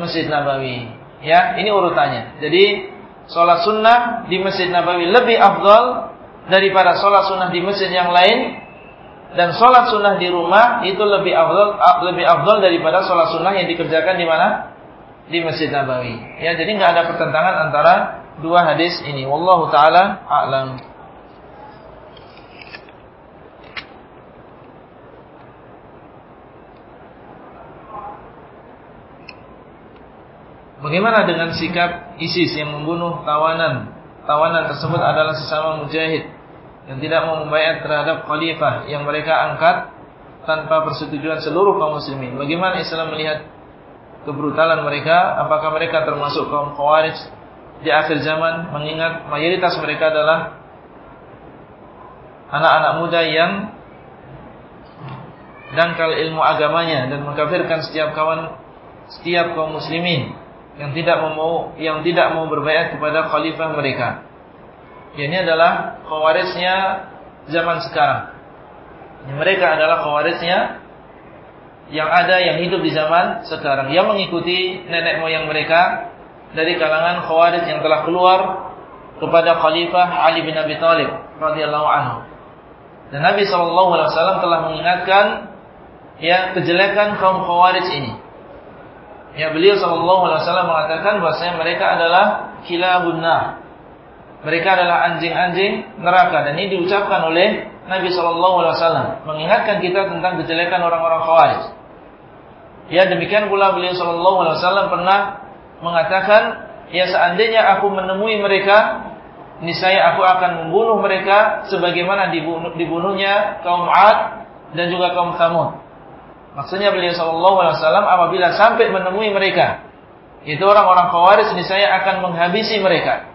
Speaker 1: masjid Nabawi. Ya, ini urutannya. Jadi sholat sunnah di masjid Nabawi lebih afdal daripada sholat sunnah di masjid yang lain dan sholat sunnah di rumah itu lebih afdal lebih afdal daripada sholat sunnah yang dikerjakan di mana? Di masjid Nabawi. Ya jadi nggak ada pertentangan antara dua hadis ini. Wallahu taala a'lam. Bagaimana dengan sikap ISIS yang membunuh tawanan? Tawanan tersebut adalah sesama mujahid yang tidak mau membayar terhadap khalifah yang mereka angkat tanpa persetujuan seluruh kaum muslimin. Bagaimana Islam melihat kebrutalan mereka? Apakah mereka termasuk kaum khawarij di akhir zaman? Mengingat mayoritas mereka adalah anak-anak muda yang dangkal ilmu agamanya dan mengkafirkan setiap kawan setiap kaum muslimin yang tidak mau yang tidak mau berbayat kepada khalifah mereka. Ini adalah khawarisnya zaman sekarang. Mereka adalah khawarisnya yang ada yang hidup di zaman sekarang yang mengikuti nenek moyang mereka dari kalangan khawarij yang telah keluar kepada Khalifah Ali bin Abi Thalib radhiyallahu anhu. Dan Nabi SAW telah mengingatkan ya kejelekan kaum khawarij ini. Ya beliau SAW mengatakan bahwasanya mereka adalah kilabun nar mereka adalah anjing-anjing neraka dan ini diucapkan oleh Nabi Shallallahu Alaihi Wasallam mengingatkan kita tentang kejelekan orang-orang khawarij. Ya demikian pula beliau Shallallahu Alaihi Wasallam pernah mengatakan ya seandainya aku menemui mereka niscaya aku akan membunuh mereka sebagaimana dibunuh, dibunuhnya kaum Ad dan juga kaum Thamud. Maksudnya beliau Shallallahu Alaihi Wasallam apabila sampai menemui mereka itu orang-orang khawarij niscaya akan menghabisi mereka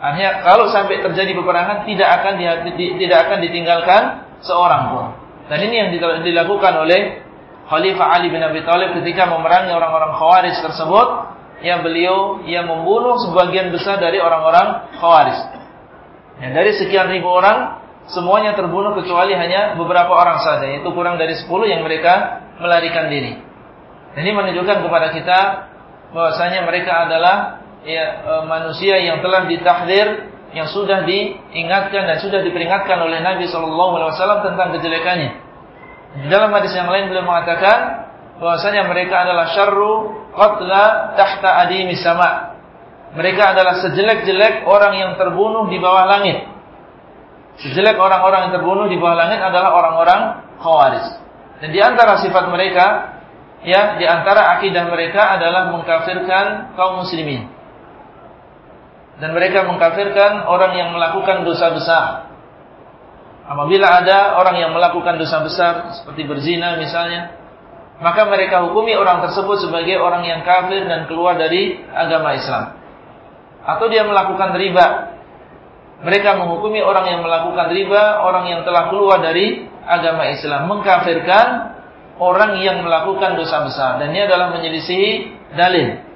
Speaker 1: Artinya kalau sampai terjadi peperangan tidak akan di, tidak akan ditinggalkan seorang pun. Dan ini yang dilakukan oleh Khalifah Ali bin Abi Thalib ketika memerangi orang-orang Khawarij tersebut, yang beliau yang membunuh sebagian besar dari orang-orang Khawarij. Ya, dari sekian ribu orang, semuanya terbunuh kecuali hanya beberapa orang saja, yaitu kurang dari 10 yang mereka melarikan diri. Dan ini menunjukkan kepada kita bahwasanya mereka adalah ya, manusia yang telah ditahdir yang sudah diingatkan dan sudah diperingatkan oleh Nabi Shallallahu Alaihi Wasallam tentang kejelekannya. Dalam hadis yang lain beliau mengatakan bahwasanya mereka adalah syarru qatla tahta adimi sama. Mereka adalah sejelek-jelek orang yang terbunuh di bawah langit. Sejelek orang-orang yang terbunuh di bawah langit adalah orang-orang khawarij. Dan di antara sifat mereka, ya, di antara akidah mereka adalah mengkafirkan kaum muslimin dan mereka mengkafirkan orang yang melakukan dosa besar. Apabila ada orang yang melakukan dosa besar seperti berzina misalnya, maka mereka hukumi orang tersebut sebagai orang yang kafir dan keluar dari agama Islam. Atau dia melakukan riba. Mereka menghukumi orang yang melakukan riba, orang yang telah keluar dari agama Islam, mengkafirkan orang yang melakukan dosa besar dan ini adalah menyelisihi dalil.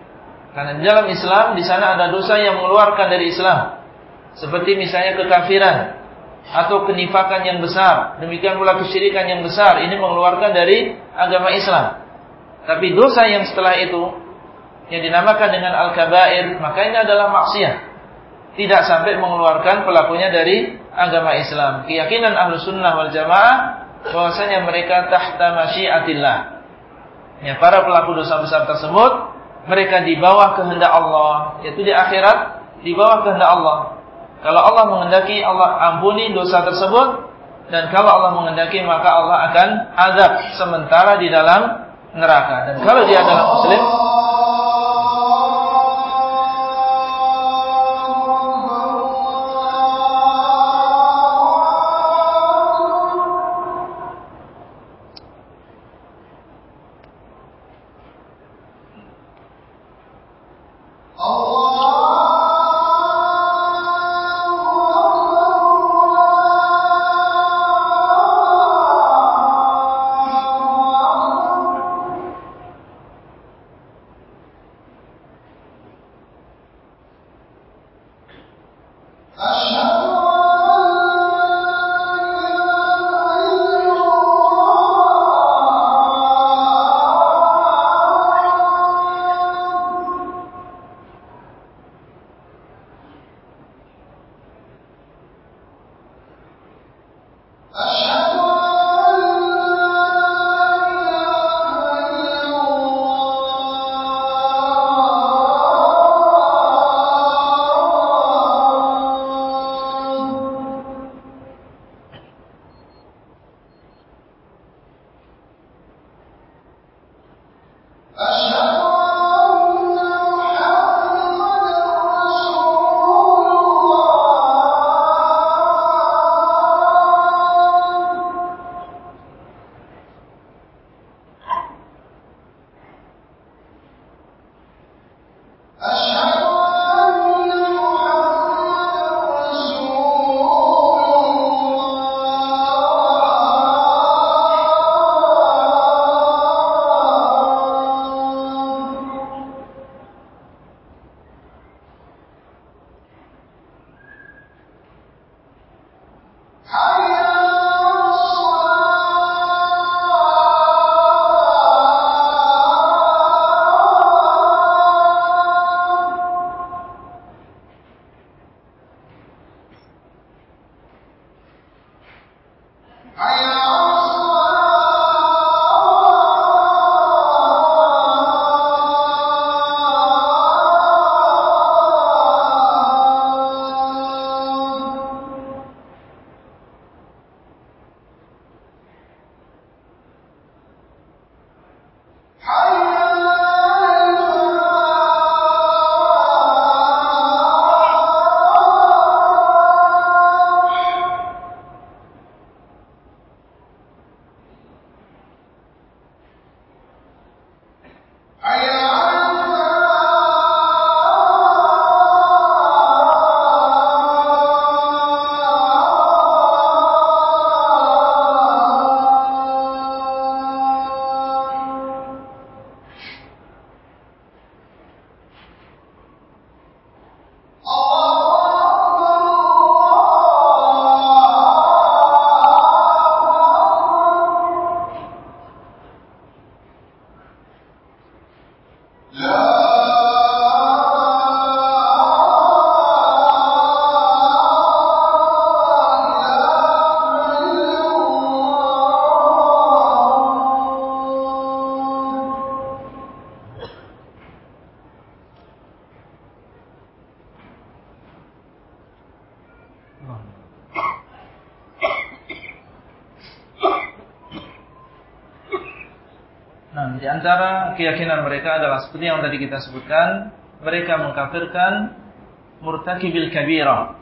Speaker 1: Karena di dalam Islam di sana ada dosa yang mengeluarkan dari Islam. Seperti misalnya kekafiran atau kenifakan yang besar, demikian pula kesyirikan yang besar, ini mengeluarkan dari agama Islam. Tapi dosa yang setelah itu yang dinamakan dengan al-kabair, maka ini adalah maksiat. Tidak sampai mengeluarkan pelakunya dari agama Islam. Keyakinan ahlu sunnah wal jamaah bahwasanya mereka tahta masyiatillah. Ya, para pelaku dosa besar tersebut mereka di bawah kehendak Allah, yaitu di akhirat di bawah kehendak Allah. Kalau Allah menghendaki Allah ampuni dosa tersebut, dan kalau Allah mengendaki maka Allah akan azab sementara di dalam neraka. Dan kalau dia adalah muslim keyakinan mereka adalah seperti yang tadi kita sebutkan, mereka mengkafirkan murtakibil kabirah.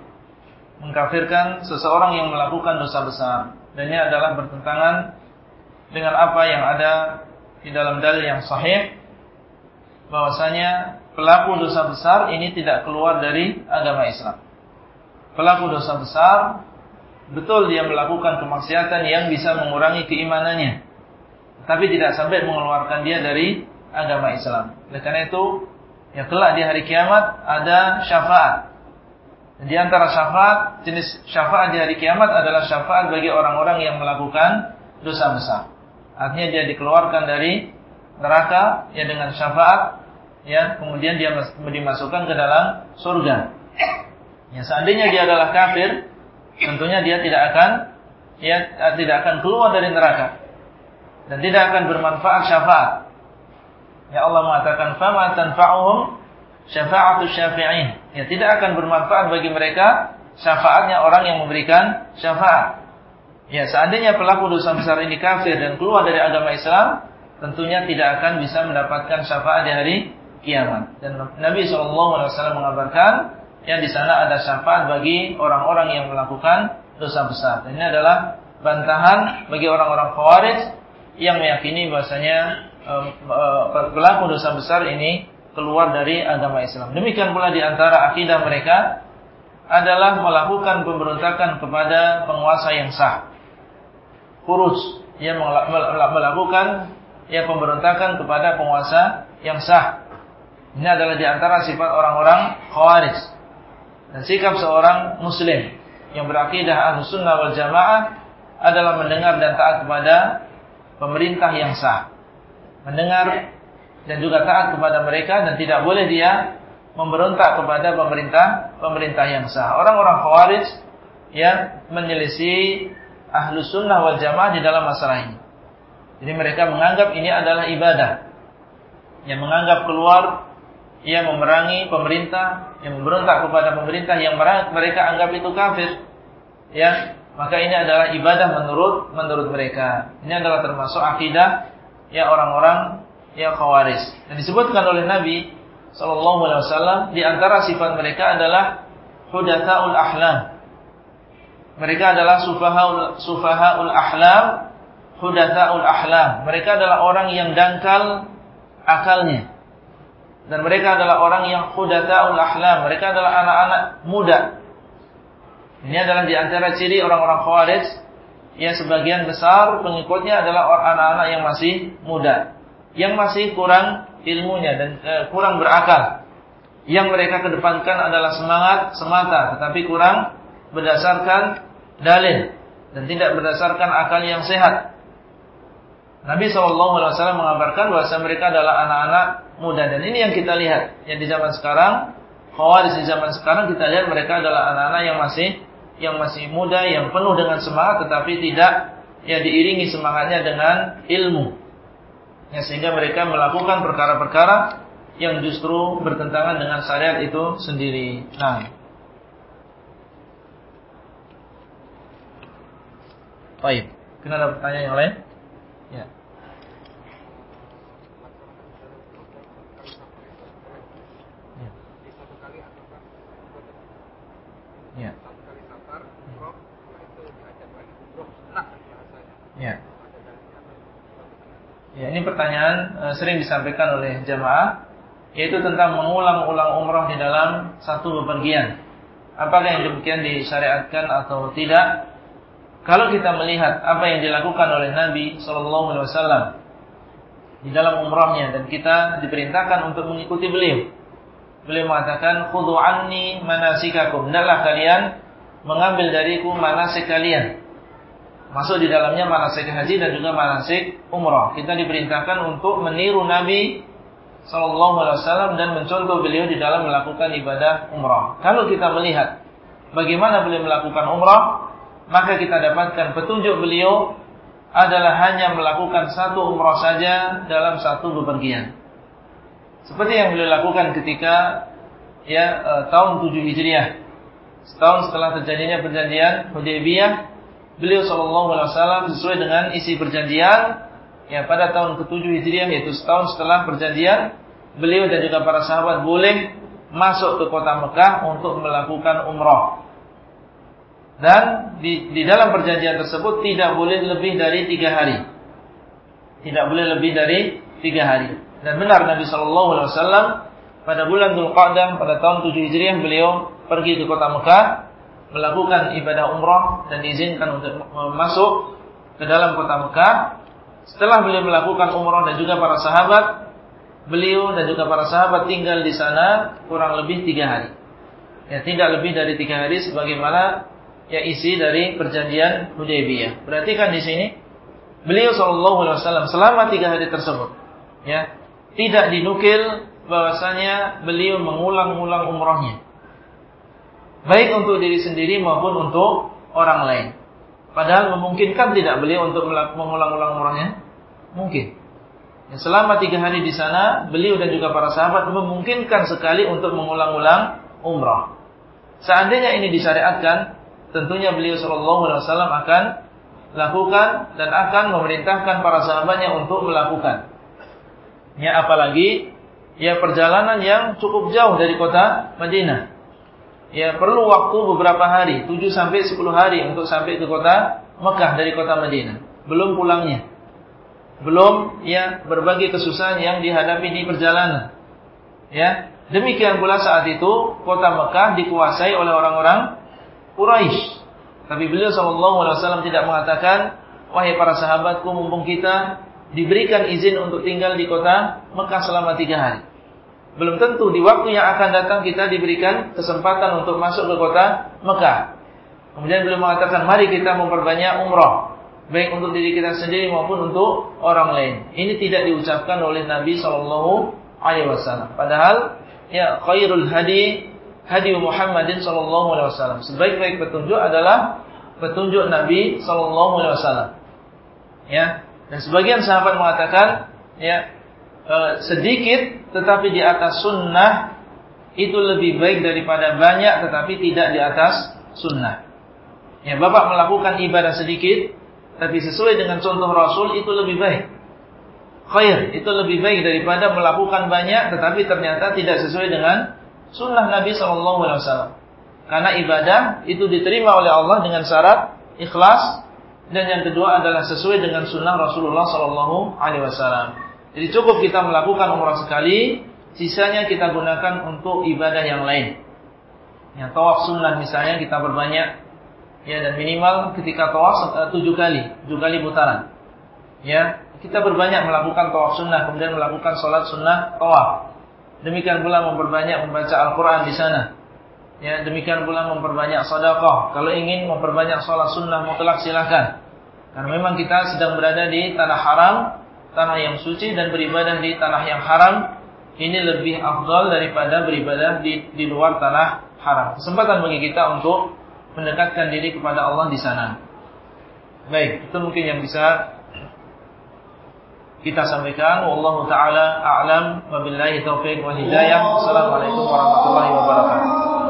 Speaker 1: Mengkafirkan seseorang yang melakukan dosa besar. Dan ini adalah bertentangan dengan apa yang ada di dalam dalil yang sahih bahwasanya pelaku dosa besar ini tidak keluar dari agama Islam. Pelaku dosa besar betul dia melakukan kemaksiatan yang bisa mengurangi keimanannya. Tapi tidak sampai mengeluarkan dia dari agama Islam. Oleh karena itu, ya kelak di hari kiamat ada syafaat. Di antara syafaat, jenis syafaat di hari kiamat adalah syafaat bagi orang-orang yang melakukan dosa besar. Artinya dia dikeluarkan dari neraka ya dengan syafaat ya kemudian dia dimasukkan ke dalam surga. Ya seandainya dia adalah kafir, tentunya dia tidak akan ya tidak akan keluar dari neraka dan tidak akan bermanfaat syafaat. Ya Allah mengatakan fama tanfa'uhum syafa'atu syafi'in. Ya tidak akan bermanfaat bagi mereka syafaatnya orang yang memberikan syafaat. Ya, seandainya pelaku dosa besar ini kafir dan keluar dari agama Islam, tentunya tidak akan bisa mendapatkan syafaat di hari kiamat. Dan Nabi SAW mengabarkan, ya di sana ada syafaat bagi orang-orang yang melakukan dosa besar. Dan ini adalah bantahan bagi orang-orang khawarij yang meyakini bahasanya pelaku dosa besar ini keluar dari agama Islam. Demikian pula di antara akidah mereka adalah melakukan pemberontakan kepada penguasa yang sah kurus yang melakukan ya pemberontakan kepada penguasa yang sah. Ini adalah di antara sifat orang-orang khawarij. Dan sikap seorang muslim yang berakidah ahlu sunnah wal jamaah adalah mendengar dan taat kepada pemerintah yang sah. Mendengar dan juga taat kepada mereka dan tidak boleh dia memberontak kepada pemerintah pemerintah yang sah. Orang-orang khawarij yang menyelisih ahlu sunnah wal jamaah di dalam masalah ini. Jadi mereka menganggap ini adalah ibadah. Yang menganggap keluar, ia memerangi pemerintah, yang memberontak kepada pemerintah yang mereka anggap itu kafir. Ya, maka ini adalah ibadah menurut menurut mereka. Ini adalah termasuk akidah ya orang-orang ya khawaris. Dan disebutkan oleh Nabi Shallallahu Alaihi Wasallam di antara sifat mereka adalah hudatsaul ahlam mereka adalah sufahaul, sufahaul ahlam, hudathaul ahlam. Mereka adalah orang yang dangkal akalnya. Dan mereka adalah orang yang hudathaul ahlam. Mereka adalah anak-anak muda. Ini adalah di antara ciri orang-orang khawarij yang sebagian besar pengikutnya adalah anak-anak yang masih muda, yang masih kurang ilmunya dan eh, kurang berakal. Yang mereka kedepankan adalah semangat semata, tetapi kurang berdasarkan dalil dan tidak berdasarkan akal yang sehat. Nabi SAW mengabarkan bahwa mereka adalah anak-anak muda dan ini yang kita lihat yang di zaman sekarang Khawarij di zaman sekarang kita lihat mereka adalah anak-anak yang masih yang masih muda yang penuh dengan semangat tetapi tidak ya diiringi semangatnya dengan ilmu ya sehingga mereka melakukan perkara-perkara yang justru bertentangan dengan syariat itu sendiri. Nah, Baik. Mungkin ada pertanyaan yang lain? Ya. Ya. Ya. Ya. Ya, ini pertanyaan uh, sering disampaikan oleh jamaah yaitu tentang mengulang-ulang umrah di dalam satu bepergian. Apakah yang demikian disyariatkan atau tidak? Kalau kita melihat apa yang dilakukan oleh Nabi Shallallahu Alaihi Wasallam di dalam umrahnya dan kita diperintahkan untuk mengikuti beliau. Beliau mengatakan, "Khudhu anni manasikakum." Hendaklah kalian mengambil dariku manasik kalian. Masuk di dalamnya manasik haji dan juga manasik umrah. Kita diperintahkan untuk meniru Nabi Shallallahu Alaihi Wasallam dan mencontoh beliau di dalam melakukan ibadah umrah. Kalau kita melihat bagaimana beliau melakukan umrah, maka kita dapatkan petunjuk beliau adalah hanya melakukan satu umrah saja dalam satu bepergian. Seperti yang beliau lakukan ketika ya e, tahun 7 Hijriah. Setahun setelah terjadinya perjanjian Hudaybiyah, beliau sallallahu alaihi wasallam sesuai dengan isi perjanjian ya pada tahun ke-7 Hijriah yaitu setahun setelah perjanjian, beliau dan juga para sahabat boleh masuk ke kota Mekah untuk melakukan umrah. Dan di, di dalam perjanjian tersebut tidak boleh lebih dari tiga hari. Tidak boleh lebih dari tiga hari. Dan benar Nabi Shallallahu Alaihi Wasallam pada bulan Dzulqa'dah pada tahun 7 Hijriah beliau pergi ke kota Mekah melakukan ibadah umrah dan diizinkan untuk masuk ke dalam kota Mekah. Setelah beliau melakukan umrah dan juga para sahabat, beliau dan juga para sahabat tinggal di sana kurang lebih tiga hari. Ya, tidak lebih dari tiga hari sebagaimana ya isi dari perjanjian Hudaybiyah. Berarti kan di sini beliau Shallallahu Alaihi Wasallam selama tiga hari tersebut, ya tidak dinukil bahwasanya beliau mengulang-ulang umrohnya, baik untuk diri sendiri maupun untuk orang lain. Padahal memungkinkan tidak beliau untuk mengulang-ulang umrohnya? Mungkin. Ya, selama tiga hari di sana, beliau dan juga para sahabat memungkinkan sekali untuk mengulang-ulang umrah. Seandainya ini disyariatkan, tentunya beliau Shallallahu Alaihi akan lakukan dan akan memerintahkan para sahabatnya untuk melakukan. Ya apalagi ya perjalanan yang cukup jauh dari kota Madinah. Ya perlu waktu beberapa hari, 7 sampai 10 hari untuk sampai ke kota Mekah dari kota Madinah. Belum pulangnya. Belum ya berbagai kesusahan yang dihadapi di perjalanan. Ya, demikian pula saat itu kota Mekah dikuasai oleh orang-orang Quraisy. Tapi beliau wasallam tidak mengatakan, "Wahai para sahabatku, mumpung kita diberikan izin untuk tinggal di kota Mekah selama tiga hari." Belum tentu di waktu yang akan datang kita diberikan kesempatan untuk masuk ke kota Mekah. Kemudian beliau mengatakan, "Mari kita memperbanyak umrah." Baik untuk diri kita sendiri maupun untuk orang lain. Ini tidak diucapkan oleh Nabi wasallam. Padahal ya khairul hadi hadi Muhammadin wasallam. Sebaik-baik petunjuk adalah petunjuk Nabi wasallam. Ya, dan sebagian sahabat mengatakan ya e, sedikit tetapi di atas sunnah itu lebih baik daripada banyak tetapi tidak di atas sunnah. Ya, Bapak melakukan ibadah sedikit tapi sesuai dengan contoh Rasul itu lebih baik. Khair, itu lebih baik daripada melakukan banyak tetapi ternyata tidak sesuai dengan sunnah Nabi SAW. Karena ibadah itu diterima oleh Allah dengan syarat ikhlas dan yang kedua adalah sesuai dengan sunnah Rasulullah SAW. Jadi cukup kita melakukan umrah sekali, sisanya kita gunakan untuk ibadah yang lain. Yang tawaf sunnah misalnya kita berbanyak, ya dan minimal ketika tawaf eh, tujuh kali, tujuh kali putaran. Ya, kita berbanyak melakukan tawaf sunnah, kemudian melakukan sholat sunnah tawaf. Demikian pula memperbanyak membaca Al-Quran di sana. Ya, demikian pula memperbanyak sedekah. Kalau ingin memperbanyak sholat sunnah mutlak silahkan. Karena memang kita sedang berada di tanah haram, tanah yang suci dan beribadah di tanah yang haram. Ini lebih afdal daripada beribadah di, di luar tanah haram. Kesempatan bagi kita untuk mendekatkan diri kepada Allah di sana. Baik, itu mungkin yang bisa kita sampaikan wallahu taala a'lam wabillahi taufik wal hidayah. Assalamualaikum warahmatullahi wabarakatuh.